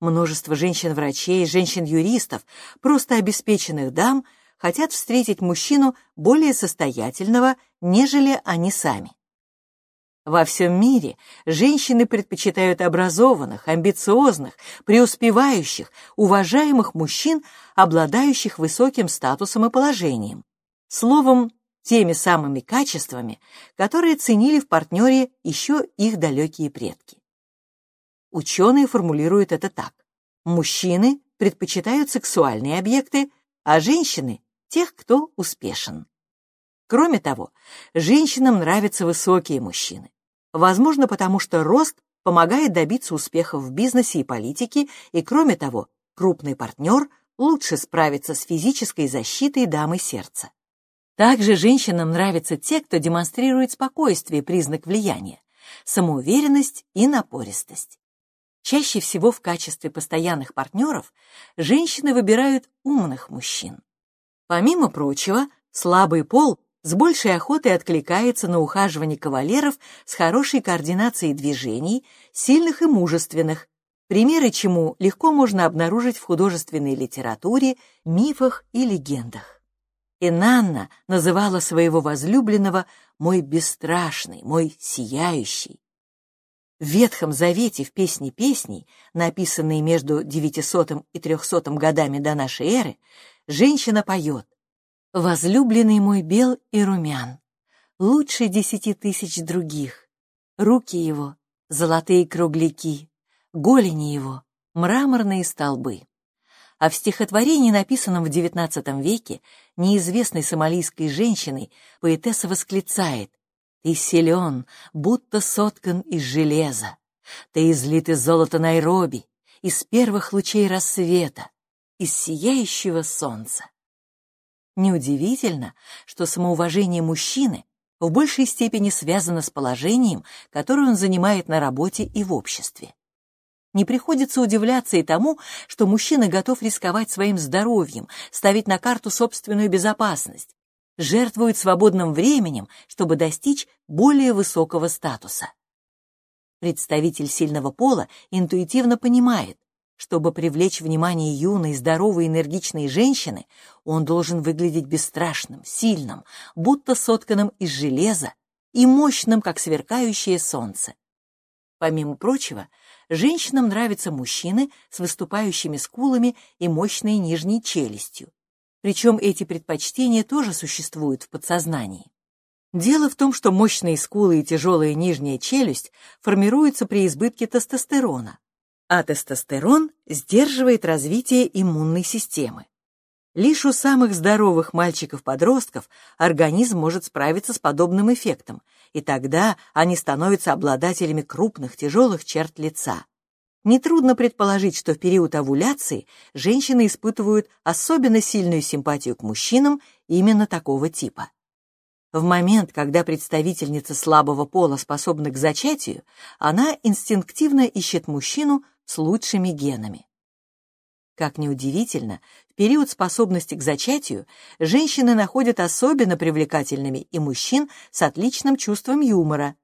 Множество женщин-врачей, женщин-юристов, просто обеспеченных дам хотят встретить мужчину более состоятельного, нежели они сами. Во всем мире женщины предпочитают образованных, амбициозных, преуспевающих, уважаемых мужчин, обладающих высоким статусом и положением. Словом, теми самыми качествами, которые ценили в партнере еще их далекие предки. Ученые формулируют это так. Мужчины предпочитают сексуальные объекты, а женщины — тех, кто успешен. Кроме того, женщинам нравятся высокие мужчины. Возможно, потому что рост помогает добиться успехов в бизнесе и политике, и, кроме того, крупный партнер лучше справится с физической защитой дамы сердца. Также женщинам нравятся те, кто демонстрирует спокойствие, признак влияния, самоуверенность и напористость. Чаще всего в качестве постоянных партнеров женщины выбирают умных мужчин. Помимо прочего, слабый пол с большей охотой откликается на ухаживание кавалеров с хорошей координацией движений, сильных и мужественных, примеры чему легко можно обнаружить в художественной литературе, мифах и легендах. Инанна называла своего возлюбленного «мой бесстрашный, мой сияющий». В Ветхом Завете в «Песне песней», написанной между 900 и 300 годами до нашей эры, женщина поет Возлюбленный мой бел и румян, лучше десяти тысяч других. Руки его — золотые кругляки, голени его — мраморные столбы. А в стихотворении, написанном в XIX веке, неизвестной сомалийской женщиной, поэтесса восклицает «Ты силен, будто соткан из железа, ты излит из золота Найроби, из первых лучей рассвета, из сияющего солнца». Неудивительно, что самоуважение мужчины в большей степени связано с положением, которое он занимает на работе и в обществе. Не приходится удивляться и тому, что мужчина готов рисковать своим здоровьем, ставить на карту собственную безопасность, жертвует свободным временем, чтобы достичь более высокого статуса. Представитель сильного пола интуитивно понимает, чтобы привлечь внимание юной, здоровой, энергичной женщины, он должен выглядеть бесстрашным, сильным, будто сотканным из железа и мощным, как сверкающее солнце. Помимо прочего, женщинам нравятся мужчины с выступающими скулами и мощной нижней челюстью. Причем эти предпочтения тоже существуют в подсознании. Дело в том, что мощные скулы и тяжелая нижняя челюсть формируются при избытке тестостерона, а тестостерон сдерживает развитие иммунной системы. Лишь у самых здоровых мальчиков-подростков организм может справиться с подобным эффектом, и тогда они становятся обладателями крупных тяжелых черт лица. Нетрудно предположить, что в период овуляции женщины испытывают особенно сильную симпатию к мужчинам именно такого типа. В момент, когда представительница слабого пола способна к зачатию, она инстинктивно ищет мужчину с лучшими генами. Как ни удивительно, в период способности к зачатию женщины находят особенно привлекательными и мужчин с отличным чувством юмора,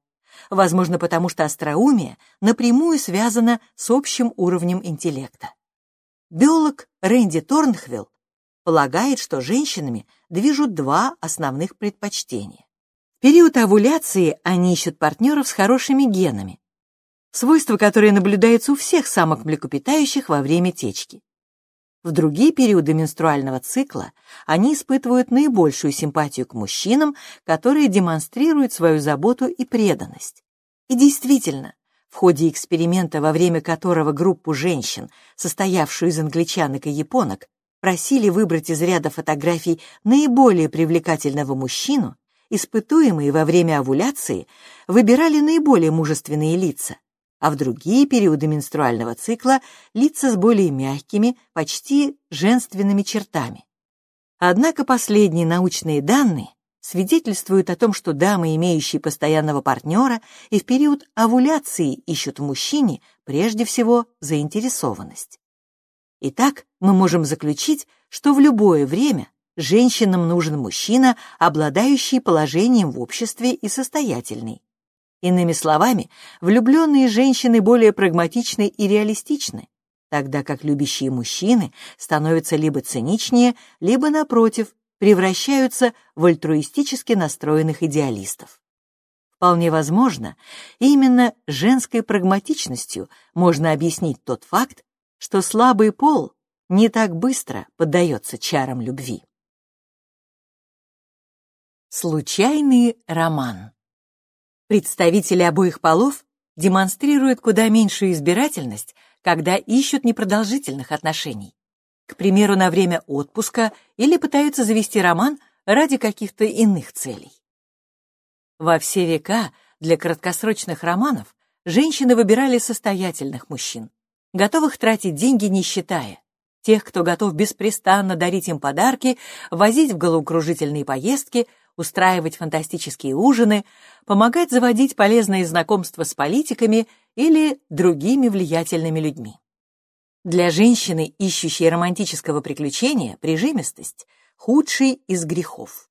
возможно, потому что остроумие напрямую связано с общим уровнем интеллекта. Биолог Рэнди Торнхвилл полагает, что женщинами движут два основных предпочтения. В период овуляции они ищут партнеров с хорошими генами, свойство, которое наблюдается у всех самок млекопитающих во время течки. В другие периоды менструального цикла они испытывают наибольшую симпатию к мужчинам, которые демонстрируют свою заботу и преданность. И действительно, в ходе эксперимента, во время которого группу женщин, состоявшую из англичанок и японок, просили выбрать из ряда фотографий наиболее привлекательного мужчину, испытуемые во время овуляции выбирали наиболее мужественные лица, а в другие периоды менструального цикла лица с более мягкими, почти женственными чертами. Однако последние научные данные свидетельствуют о том, что дамы, имеющие постоянного партнера, и в период овуляции ищут в мужчине прежде всего заинтересованность. Итак, мы можем заключить, что в любое время женщинам нужен мужчина, обладающий положением в обществе и состоятельный. Иными словами, влюбленные женщины более прагматичны и реалистичны, тогда как любящие мужчины становятся либо циничнее, либо, напротив, превращаются в альтруистически настроенных идеалистов. Вполне возможно, именно женской прагматичностью можно объяснить тот факт, что слабый пол не так быстро поддается чарам любви. Случайный роман Представители обоих полов демонстрируют куда меньшую избирательность, когда ищут непродолжительных отношений. К примеру, на время отпуска или пытаются завести роман ради каких-то иных целей. Во все века для краткосрочных романов женщины выбирали состоятельных мужчин, готовых тратить деньги не считая, тех, кто готов беспрестанно дарить им подарки, возить в головокружительные поездки, устраивать фантастические ужины, помогать заводить полезные знакомства с политиками или другими влиятельными людьми. Для женщины, ищущей романтического приключения, прижимистость – худший из грехов.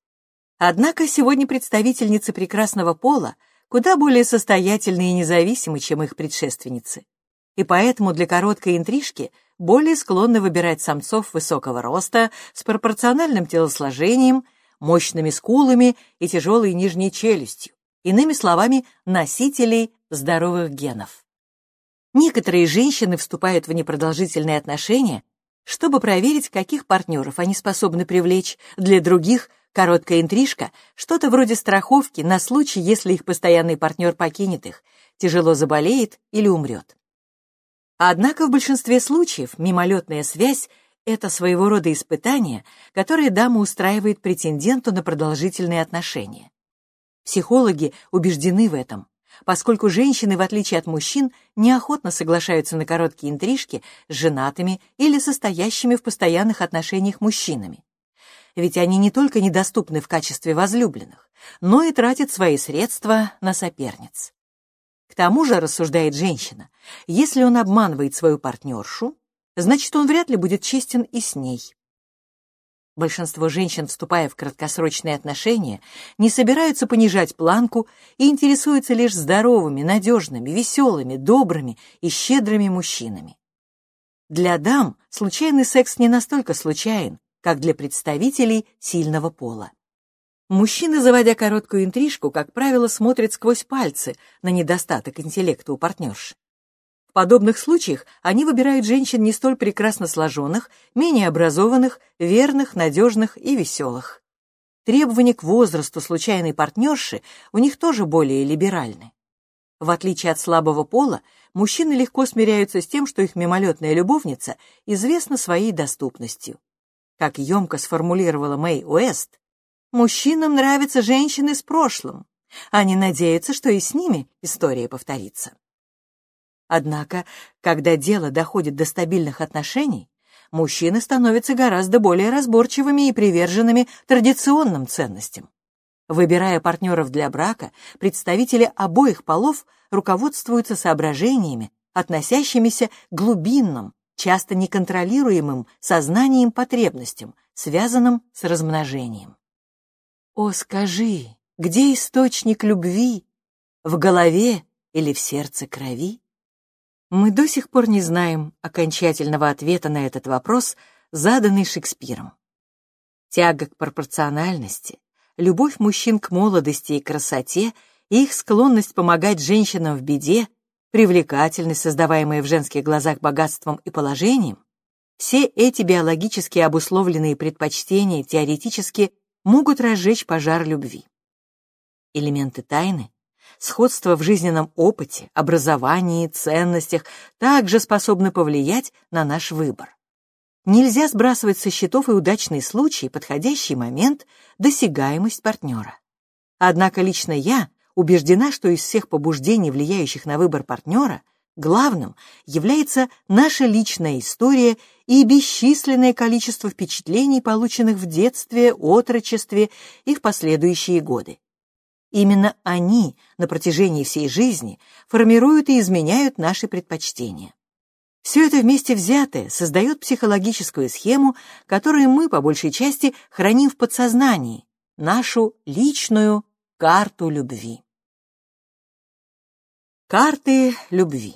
Однако сегодня представительницы прекрасного пола куда более состоятельны и независимы, чем их предшественницы. И поэтому для короткой интрижки более склонны выбирать самцов высокого роста, с пропорциональным телосложением – мощными скулами и тяжелой нижней челюстью, иными словами, носителей здоровых генов. Некоторые женщины вступают в непродолжительные отношения, чтобы проверить, каких партнеров они способны привлечь. Для других короткая интрижка — что-то вроде страховки на случай, если их постоянный партнер покинет их, тяжело заболеет или умрет. Однако в большинстве случаев мимолетная связь это своего рода испытание, которое дама устраивает претенденту на продолжительные отношения. Психологи убеждены в этом, поскольку женщины, в отличие от мужчин, неохотно соглашаются на короткие интрижки с женатыми или состоящими в постоянных отношениях мужчинами. Ведь они не только недоступны в качестве возлюбленных, но и тратят свои средства на соперниц. К тому же, рассуждает женщина, если он обманывает свою партнершу, значит, он вряд ли будет честен и с ней. Большинство женщин, вступая в краткосрочные отношения, не собираются понижать планку и интересуются лишь здоровыми, надежными, веселыми, добрыми и щедрыми мужчинами. Для дам случайный секс не настолько случайен, как для представителей сильного пола. Мужчины, заводя короткую интрижку, как правило, смотрят сквозь пальцы на недостаток интеллекта у партнерши подобных случаях они выбирают женщин не столь прекрасно сложенных, менее образованных, верных, надежных и веселых. Требования к возрасту случайной партнерши у них тоже более либеральны. В отличие от слабого пола, мужчины легко смиряются с тем, что их мимолетная любовница известна своей доступностью. Как емко сформулировала Мэй Уэст, мужчинам нравятся женщины с прошлым. Они надеются, что и с ними история повторится. Однако, когда дело доходит до стабильных отношений, мужчины становятся гораздо более разборчивыми и приверженными традиционным ценностям. Выбирая партнеров для брака, представители обоих полов руководствуются соображениями, относящимися к глубинным, часто неконтролируемым сознанием потребностям, связанным с размножением. О, скажи, где источник любви? В голове или в сердце крови? Мы до сих пор не знаем окончательного ответа на этот вопрос, заданный Шекспиром. Тяга к пропорциональности, любовь мужчин к молодости и красоте и их склонность помогать женщинам в беде, привлекательность, создаваемая в женских глазах богатством и положением, все эти биологически обусловленные предпочтения теоретически могут разжечь пожар любви. Элементы тайны Сходство в жизненном опыте, образовании, ценностях также способны повлиять на наш выбор. Нельзя сбрасывать со счетов и удачный случай, подходящий момент, досягаемость партнера. Однако лично я убеждена, что из всех побуждений, влияющих на выбор партнера, главным является наша личная история и бесчисленное количество впечатлений, полученных в детстве, отрочестве и в последующие годы. Именно они на протяжении всей жизни формируют и изменяют наши предпочтения. Все это вместе взятое создает психологическую схему, которую мы, по большей части, храним в подсознании, нашу личную карту любви. Карты любви.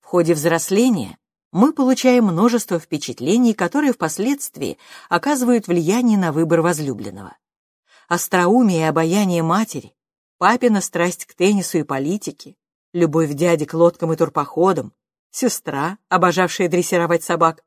В ходе взросления мы получаем множество впечатлений, которые впоследствии оказывают влияние на выбор возлюбленного остроумие и обаяние матери, папина страсть к теннису и политике, любовь дяди к лодкам и турпоходам, сестра, обожавшая дрессировать собак,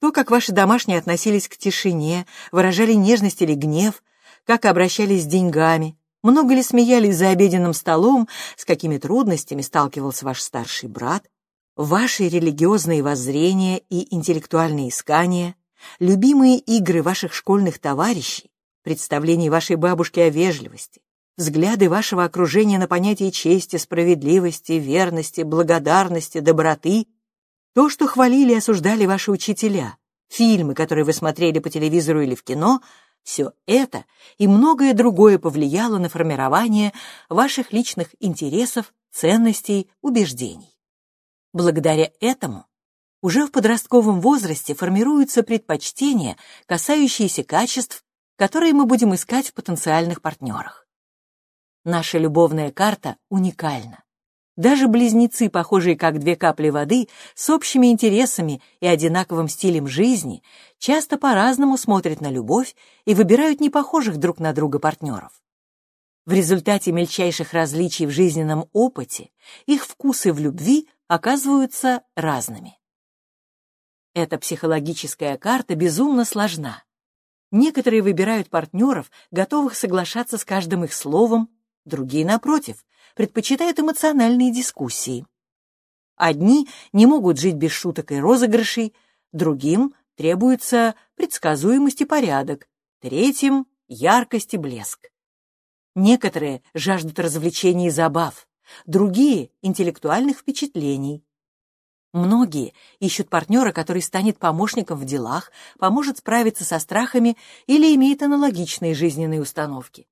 то, как ваши домашние относились к тишине, выражали нежность или гнев, как обращались с деньгами, много ли смеялись за обеденным столом, с какими трудностями сталкивался ваш старший брат, ваши религиозные воззрения и интеллектуальные искания, любимые игры ваших школьных товарищей, представления вашей бабушки о вежливости, взгляды вашего окружения на понятие чести, справедливости, верности, благодарности, доброты, то, что хвалили и осуждали ваши учителя, фильмы, которые вы смотрели по телевизору или в кино, все это и многое другое повлияло на формирование ваших личных интересов, ценностей, убеждений. Благодаря этому уже в подростковом возрасте формируются предпочтения, касающиеся качеств, которые мы будем искать в потенциальных партнерах. Наша любовная карта уникальна. Даже близнецы, похожие как две капли воды, с общими интересами и одинаковым стилем жизни, часто по-разному смотрят на любовь и выбирают непохожих друг на друга партнеров. В результате мельчайших различий в жизненном опыте их вкусы в любви оказываются разными. Эта психологическая карта безумно сложна. Некоторые выбирают партнеров, готовых соглашаться с каждым их словом, другие, напротив, предпочитают эмоциональные дискуссии. Одни не могут жить без шуток и розыгрышей, другим требуется предсказуемость и порядок, третьим — яркость и блеск. Некоторые жаждут развлечений и забав, другие — интеллектуальных впечатлений. Многие ищут партнера, который станет помощником в делах, поможет справиться со страхами или имеет аналогичные жизненные установки.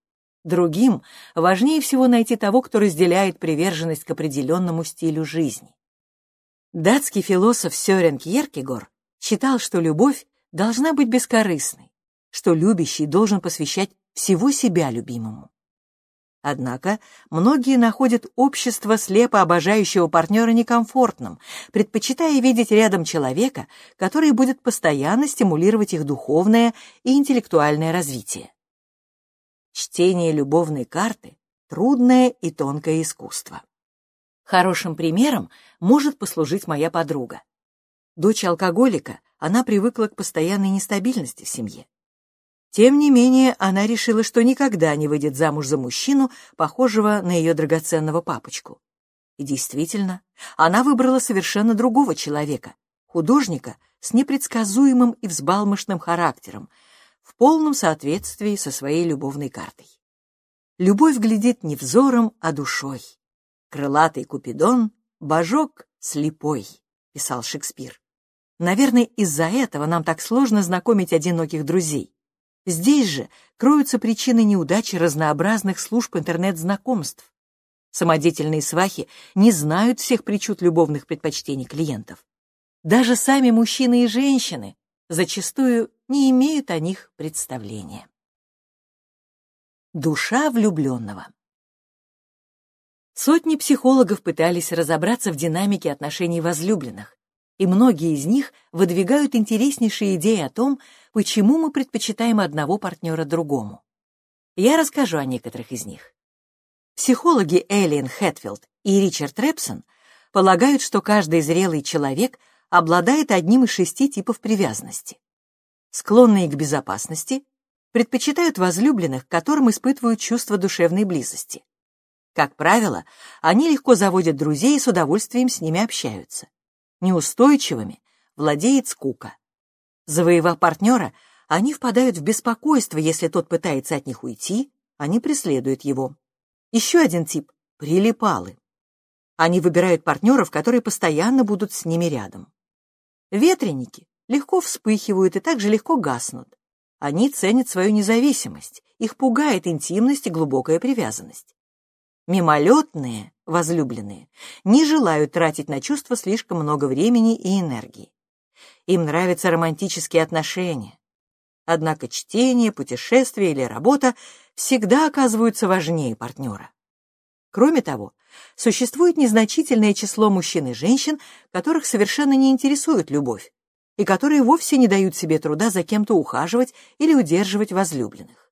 Другим важнее всего найти того, кто разделяет приверженность к определенному стилю жизни. Датский философ Сёрен Кьеркегор считал, что любовь должна быть бескорыстной, что любящий должен посвящать всего себя любимому. Однако многие находят общество слепо обожающего партнера некомфортным, предпочитая видеть рядом человека, который будет постоянно стимулировать их духовное и интеллектуальное развитие. Чтение любовной карты — трудное и тонкое искусство. Хорошим примером может послужить моя подруга. Дочь алкоголика, она привыкла к постоянной нестабильности в семье. Тем не менее, она решила, что никогда не выйдет замуж за мужчину, похожего на ее драгоценного папочку. И действительно, она выбрала совершенно другого человека, художника с непредсказуемым и взбалмошным характером, в полном соответствии со своей любовной картой. Любовь глядит не взором, а душой. Крылатый Купидон, божок слепой, писал Шекспир. Наверное, из-за этого нам так сложно знакомить одиноких друзей. Здесь же кроются причины неудачи разнообразных служб интернет-знакомств. Самодеятельные свахи не знают всех причуд любовных предпочтений клиентов. Даже сами мужчины и женщины зачастую не имеют о них представления. Душа влюбленного Сотни психологов пытались разобраться в динамике отношений возлюбленных, и многие из них выдвигают интереснейшие идеи о том, почему мы предпочитаем одного партнера другому. Я расскажу о некоторых из них. Психологи Эллиен Хэтфилд и Ричард Репсон полагают, что каждый зрелый человек обладает одним из шести типов привязанности. Склонные к безопасности предпочитают возлюбленных, которым испытывают чувство душевной близости. Как правило, они легко заводят друзей и с удовольствием с ними общаются. Неустойчивыми владеет скука. Завоевав партнера, они впадают в беспокойство, если тот пытается от них уйти, они преследуют его. Еще один тип — прилипалы. Они выбирают партнеров, которые постоянно будут с ними рядом. Ветреники легко вспыхивают и также легко гаснут. Они ценят свою независимость, их пугает интимность и глубокая привязанность. Мимолетные, возлюбленные, не желают тратить на чувства слишком много времени и энергии. Им нравятся романтические отношения. Однако чтение, путешествие или работа всегда оказываются важнее партнера. Кроме того, существует незначительное число мужчин и женщин, которых совершенно не интересует любовь, и которые вовсе не дают себе труда за кем-то ухаживать или удерживать возлюбленных.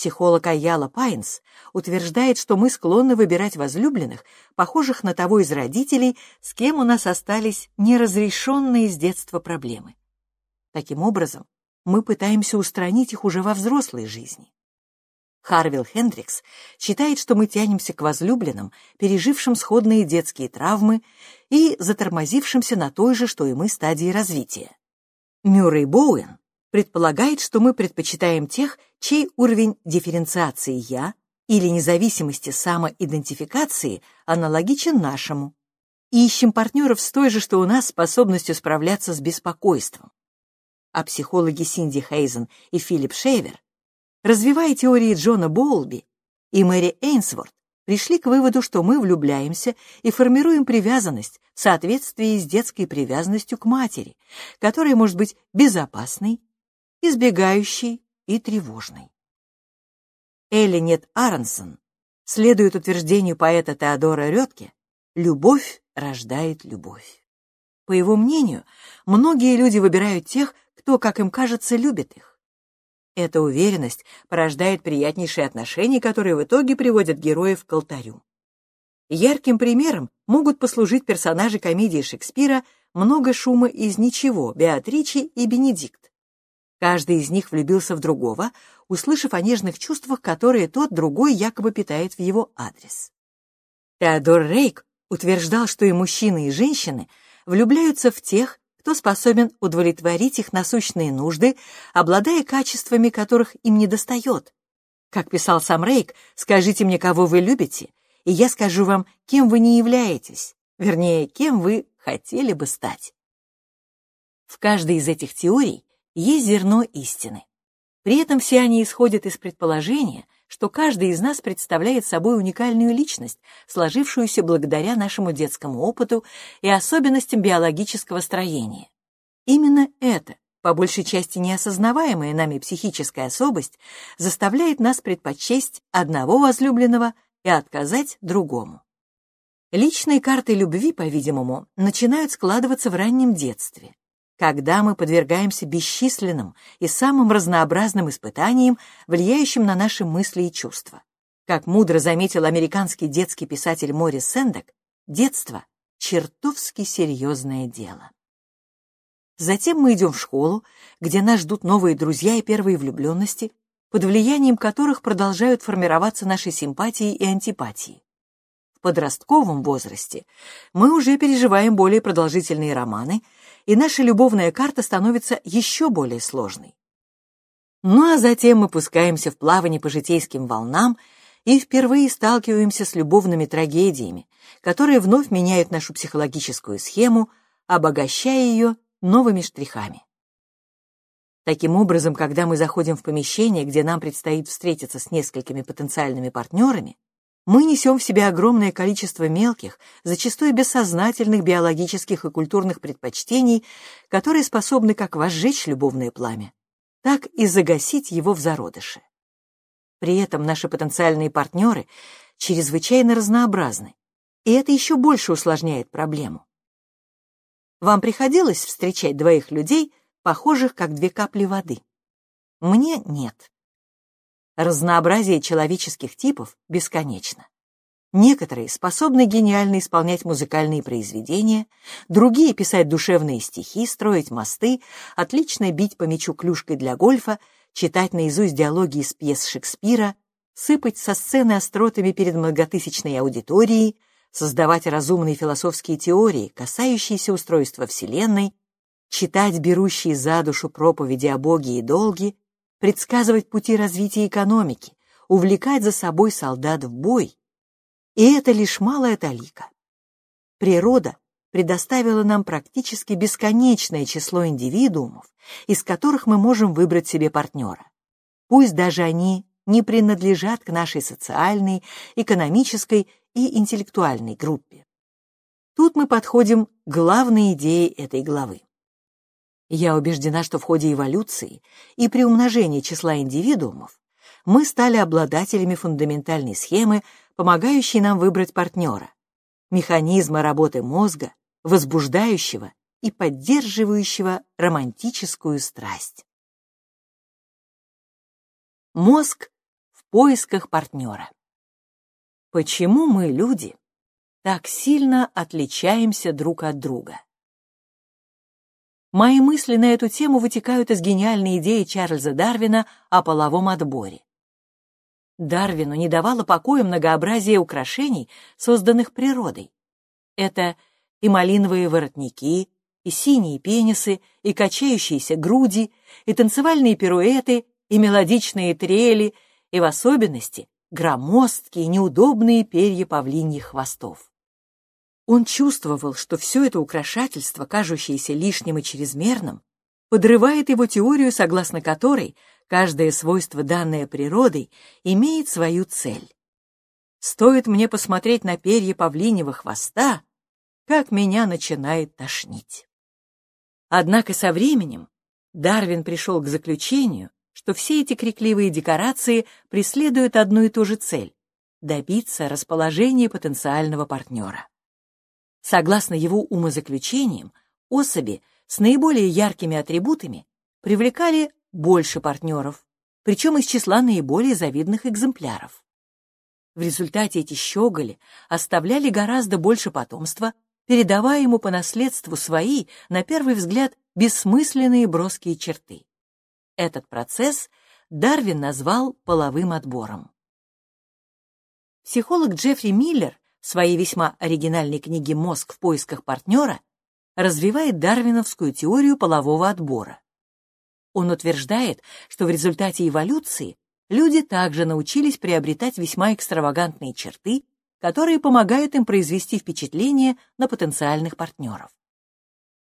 Психолог Айяла Пайнс утверждает, что мы склонны выбирать возлюбленных, похожих на того из родителей, с кем у нас остались неразрешенные с детства проблемы. Таким образом, мы пытаемся устранить их уже во взрослой жизни. Харвилл Хендрикс считает, что мы тянемся к возлюбленным, пережившим сходные детские травмы и затормозившимся на той же, что и мы, стадии развития. Мюррей Боуэн предполагает, что мы предпочитаем тех, чей уровень дифференциации «я» или независимости самоидентификации аналогичен нашему, и ищем партнеров с той же, что у нас, способностью справляться с беспокойством. А психологи Синди Хейзен и Филипп Шейвер, развивая теории Джона Боулби и Мэри Эйнсворт, пришли к выводу, что мы влюбляемся и формируем привязанность в соответствии с детской привязанностью к матери, которая может быть безопасной, избегающей и тревожной. Эллинет Аронсон следует утверждению поэта Теодора Рётке «любовь рождает любовь». По его мнению, многие люди выбирают тех, кто, как им кажется, любит их. Эта уверенность порождает приятнейшие отношения, которые в итоге приводят героев к алтарю. Ярким примером могут послужить персонажи комедии Шекспира «Много шума из ничего» Беатричи и Бенедикт. Каждый из них влюбился в другого, услышав о нежных чувствах, которые тот другой якобы питает в его адрес. Теодор Рейк утверждал, что и мужчины, и женщины влюбляются в тех, кто способен удовлетворить их насущные нужды, обладая качествами, которых им недостает. Как писал сам Рейк, «Скажите мне, кого вы любите, и я скажу вам, кем вы не являетесь, вернее, кем вы хотели бы стать». В каждой из этих теорий есть зерно истины. При этом все они исходят из предположения, что каждый из нас представляет собой уникальную личность, сложившуюся благодаря нашему детскому опыту и особенностям биологического строения. Именно это, по большей части неосознаваемая нами психическая особость, заставляет нас предпочесть одного возлюбленного и отказать другому. Личные карты любви, по-видимому, начинают складываться в раннем детстве когда мы подвергаемся бесчисленным и самым разнообразным испытаниям, влияющим на наши мысли и чувства. Как мудро заметил американский детский писатель Морис Сендек, детство — чертовски серьезное дело. Затем мы идем в школу, где нас ждут новые друзья и первые влюбленности, под влиянием которых продолжают формироваться наши симпатии и антипатии. В подростковом возрасте мы уже переживаем более продолжительные романы — и наша любовная карта становится еще более сложной. Ну а затем мы пускаемся в плавание по житейским волнам и впервые сталкиваемся с любовными трагедиями, которые вновь меняют нашу психологическую схему, обогащая ее новыми штрихами. Таким образом, когда мы заходим в помещение, где нам предстоит встретиться с несколькими потенциальными партнерами, мы несем в себе огромное количество мелких, зачастую бессознательных биологических и культурных предпочтений, которые способны как возжечь любовное пламя, так и загасить его в зародыше. При этом наши потенциальные партнеры чрезвычайно разнообразны, и это еще больше усложняет проблему. Вам приходилось встречать двоих людей, похожих как две капли воды? Мне нет. Разнообразие человеческих типов бесконечно. Некоторые способны гениально исполнять музыкальные произведения, другие писать душевные стихи, строить мосты, отлично бить по мячу клюшкой для гольфа, читать наизусть диалоги из пьес Шекспира, сыпать со сцены остротами перед многотысячной аудиторией, создавать разумные философские теории, касающиеся устройства Вселенной, читать берущие за душу проповеди о Боге и долге, предсказывать пути развития экономики, увлекать за собой солдат в бой. И это лишь малая талика. Природа предоставила нам практически бесконечное число индивидуумов, из которых мы можем выбрать себе партнера. Пусть даже они не принадлежат к нашей социальной, экономической и интеллектуальной группе. Тут мы подходим к главной идее этой главы. Я убеждена, что в ходе эволюции и при умножении числа индивидуумов мы стали обладателями фундаментальной схемы, помогающей нам выбрать партнера, механизма работы мозга, возбуждающего и поддерживающего романтическую страсть. Мозг в поисках партнера. Почему мы, люди, так сильно отличаемся друг от друга? Мои мысли на эту тему вытекают из гениальной идеи Чарльза Дарвина о половом отборе. Дарвину не давало покоя многообразие украшений, созданных природой. Это и малиновые воротники, и синие пенисы, и качающиеся груди, и танцевальные пируэты, и мелодичные трели, и в особенности громоздкие, неудобные перья павлиньих хвостов. Он чувствовал, что все это украшательство, кажущееся лишним и чрезмерным, подрывает его теорию, согласно которой каждое свойство, данное природой, имеет свою цель. Стоит мне посмотреть на перья павлиньего хвоста, как меня начинает тошнить. Однако со временем Дарвин пришел к заключению, что все эти крикливые декорации преследуют одну и ту же цель — добиться расположения потенциального партнера. Согласно его умозаключениям, особи с наиболее яркими атрибутами привлекали больше партнеров, причем из числа наиболее завидных экземпляров. В результате эти щеголи оставляли гораздо больше потомства, передавая ему по наследству свои, на первый взгляд, бессмысленные броские черты. Этот процесс Дарвин назвал половым отбором. Психолог Джеффри Миллер своей весьма оригинальной книге «Мозг в поисках партнера» развивает дарвиновскую теорию полового отбора. Он утверждает, что в результате эволюции люди также научились приобретать весьма экстравагантные черты, которые помогают им произвести впечатление на потенциальных партнеров.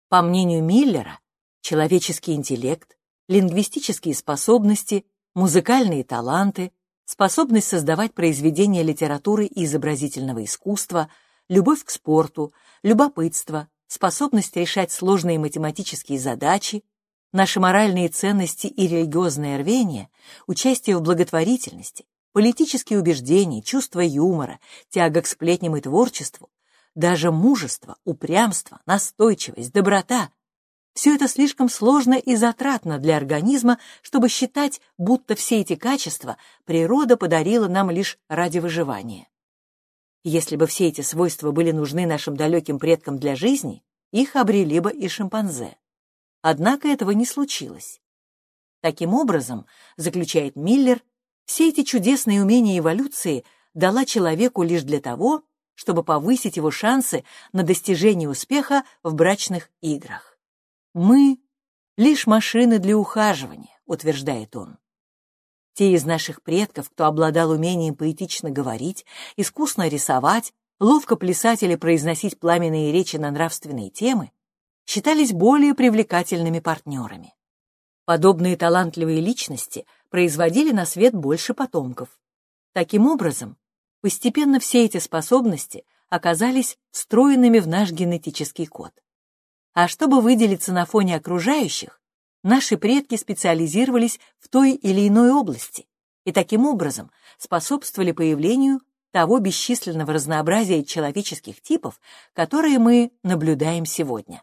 По мнению Миллера, человеческий интеллект, лингвистические способности, музыкальные таланты, способность создавать произведения литературы и изобразительного искусства, любовь к спорту, любопытство, способность решать сложные математические задачи, наши моральные ценности и религиозное рвение, участие в благотворительности, политические убеждения, чувство юмора, тяга к сплетням и творчеству, даже мужество, упрямство, настойчивость, доброта — все это слишком сложно и затратно для организма, чтобы считать, будто все эти качества природа подарила нам лишь ради выживания. Если бы все эти свойства были нужны нашим далеким предкам для жизни, их обрели бы и шимпанзе. Однако этого не случилось. Таким образом, заключает Миллер, все эти чудесные умения эволюции дала человеку лишь для того, чтобы повысить его шансы на достижение успеха в брачных играх. Мы — лишь машины для ухаживания, утверждает он. Те из наших предков, кто обладал умением поэтично говорить, искусно рисовать, ловко плясать или произносить пламенные речи на нравственные темы, считались более привлекательными партнерами. Подобные талантливые личности производили на свет больше потомков. Таким образом, постепенно все эти способности оказались встроенными в наш генетический код. А чтобы выделиться на фоне окружающих, наши предки специализировались в той или иной области и таким образом способствовали появлению того бесчисленного разнообразия человеческих типов, которые мы наблюдаем сегодня.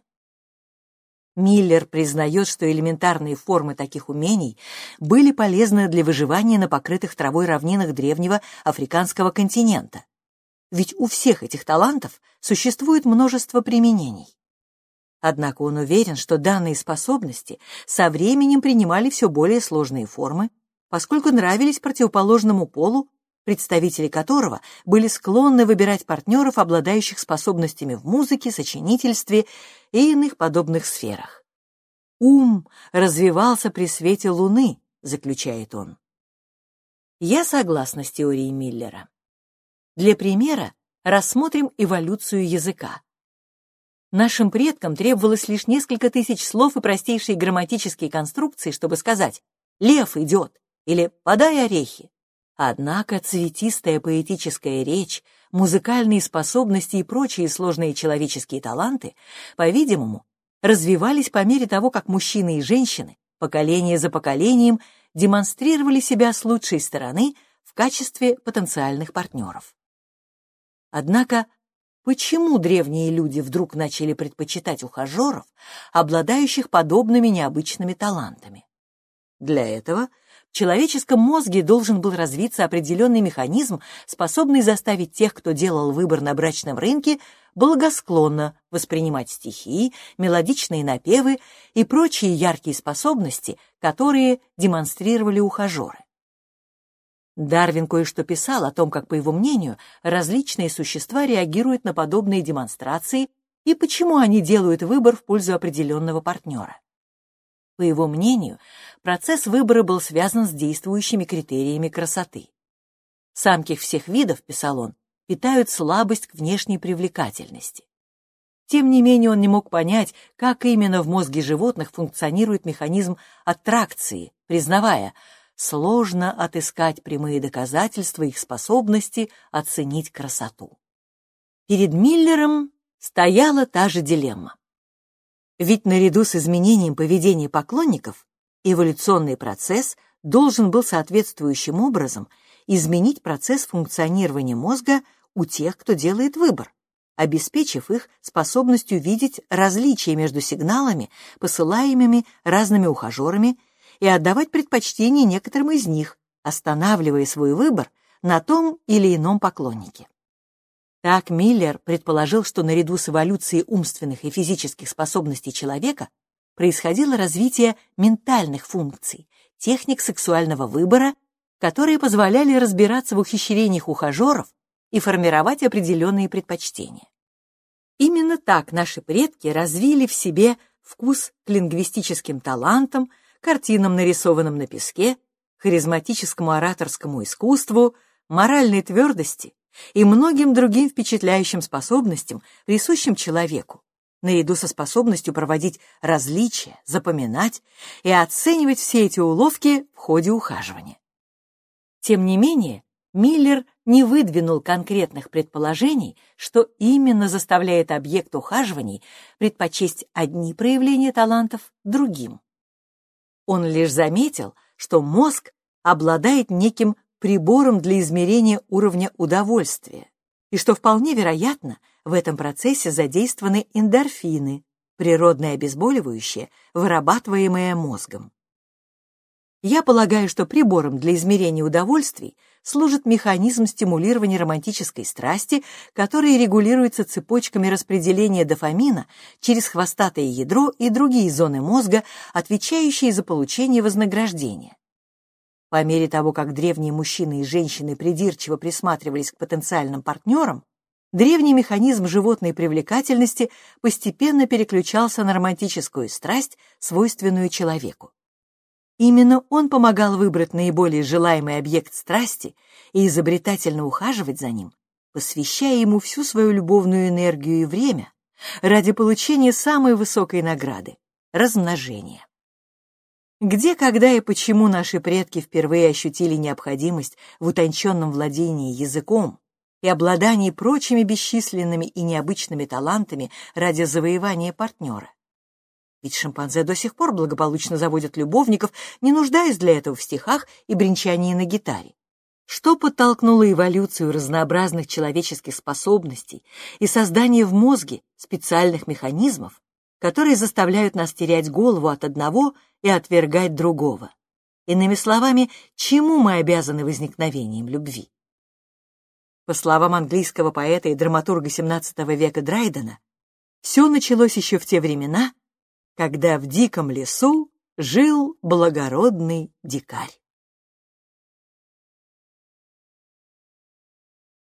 Миллер признает, что элементарные формы таких умений были полезны для выживания на покрытых травой равнинах древнего африканского континента. Ведь у всех этих талантов существует множество применений. Однако он уверен, что данные способности со временем принимали все более сложные формы, поскольку нравились противоположному полу, представители которого были склонны выбирать партнеров, обладающих способностями в музыке, сочинительстве и иных подобных сферах. «Ум развивался при свете Луны», — заключает он. Я согласна с теорией Миллера. Для примера рассмотрим эволюцию языка. Нашим предкам требовалось лишь несколько тысяч слов и простейшие грамматические конструкции, чтобы сказать «лев идет» или «подай орехи». Однако цветистая поэтическая речь, музыкальные способности и прочие сложные человеческие таланты, по-видимому, развивались по мере того, как мужчины и женщины, поколение за поколением, демонстрировали себя с лучшей стороны в качестве потенциальных партнеров. Однако Почему древние люди вдруг начали предпочитать ухажеров, обладающих подобными необычными талантами? Для этого в человеческом мозге должен был развиться определенный механизм, способный заставить тех, кто делал выбор на брачном рынке, благосклонно воспринимать стихи, мелодичные напевы и прочие яркие способности, которые демонстрировали ухажеры. Дарвин кое-что писал о том, как, по его мнению, различные существа реагируют на подобные демонстрации и почему они делают выбор в пользу определенного партнера. По его мнению, процесс выбора был связан с действующими критериями красоты. Самки всех видов, писал он, питают слабость к внешней привлекательности. Тем не менее, он не мог понять, как именно в мозге животных функционирует механизм аттракции, признавая, сложно отыскать прямые доказательства их способности оценить красоту. Перед Миллером стояла та же дилемма. Ведь наряду с изменением поведения поклонников эволюционный процесс должен был соответствующим образом изменить процесс функционирования мозга у тех, кто делает выбор, обеспечив их способностью видеть различия между сигналами, посылаемыми разными ухажерами, и отдавать предпочтение некоторым из них, останавливая свой выбор на том или ином поклоннике. Так Миллер предположил, что наряду с эволюцией умственных и физических способностей человека происходило развитие ментальных функций, техник сексуального выбора, которые позволяли разбираться в ухищрениях ухажеров и формировать определенные предпочтения. Именно так наши предки развили в себе вкус к лингвистическим талантам, картинам, нарисованным на песке, харизматическому ораторскому искусству, моральной твердости и многим другим впечатляющим способностям, присущим человеку, наряду со способностью проводить различия, запоминать и оценивать все эти уловки в ходе ухаживания. Тем не менее, Миллер не выдвинул конкретных предположений, что именно заставляет объект ухаживаний предпочесть одни проявления талантов другим. Он лишь заметил, что мозг обладает неким прибором для измерения уровня удовольствия, и что вполне вероятно, в этом процессе задействованы эндорфины, природное обезболивающее, вырабатываемое мозгом. Я полагаю, что прибором для измерения удовольствий служит механизм стимулирования романтической страсти, который регулируется цепочками распределения дофамина через хвостатое ядро и другие зоны мозга, отвечающие за получение вознаграждения. По мере того, как древние мужчины и женщины придирчиво присматривались к потенциальным партнерам, древний механизм животной привлекательности постепенно переключался на романтическую страсть, свойственную человеку. Именно он помогал выбрать наиболее желаемый объект страсти и изобретательно ухаживать за ним, посвящая ему всю свою любовную энергию и время ради получения самой высокой награды — размножения. Где, когда и почему наши предки впервые ощутили необходимость в утонченном владении языком и обладании прочими бесчисленными и необычными талантами ради завоевания партнера? Ведь шимпанзе до сих пор благополучно заводят любовников, не нуждаясь для этого в стихах и бренчании на гитаре. Что подтолкнуло эволюцию разнообразных человеческих способностей и создание в мозге специальных механизмов, которые заставляют нас терять голову от одного и отвергать другого. Иными словами, чему мы обязаны возникновением любви? По словам английского поэта и драматурга XVII века Драйдена, все началось еще в те времена, когда в диком лесу жил благородный дикарь.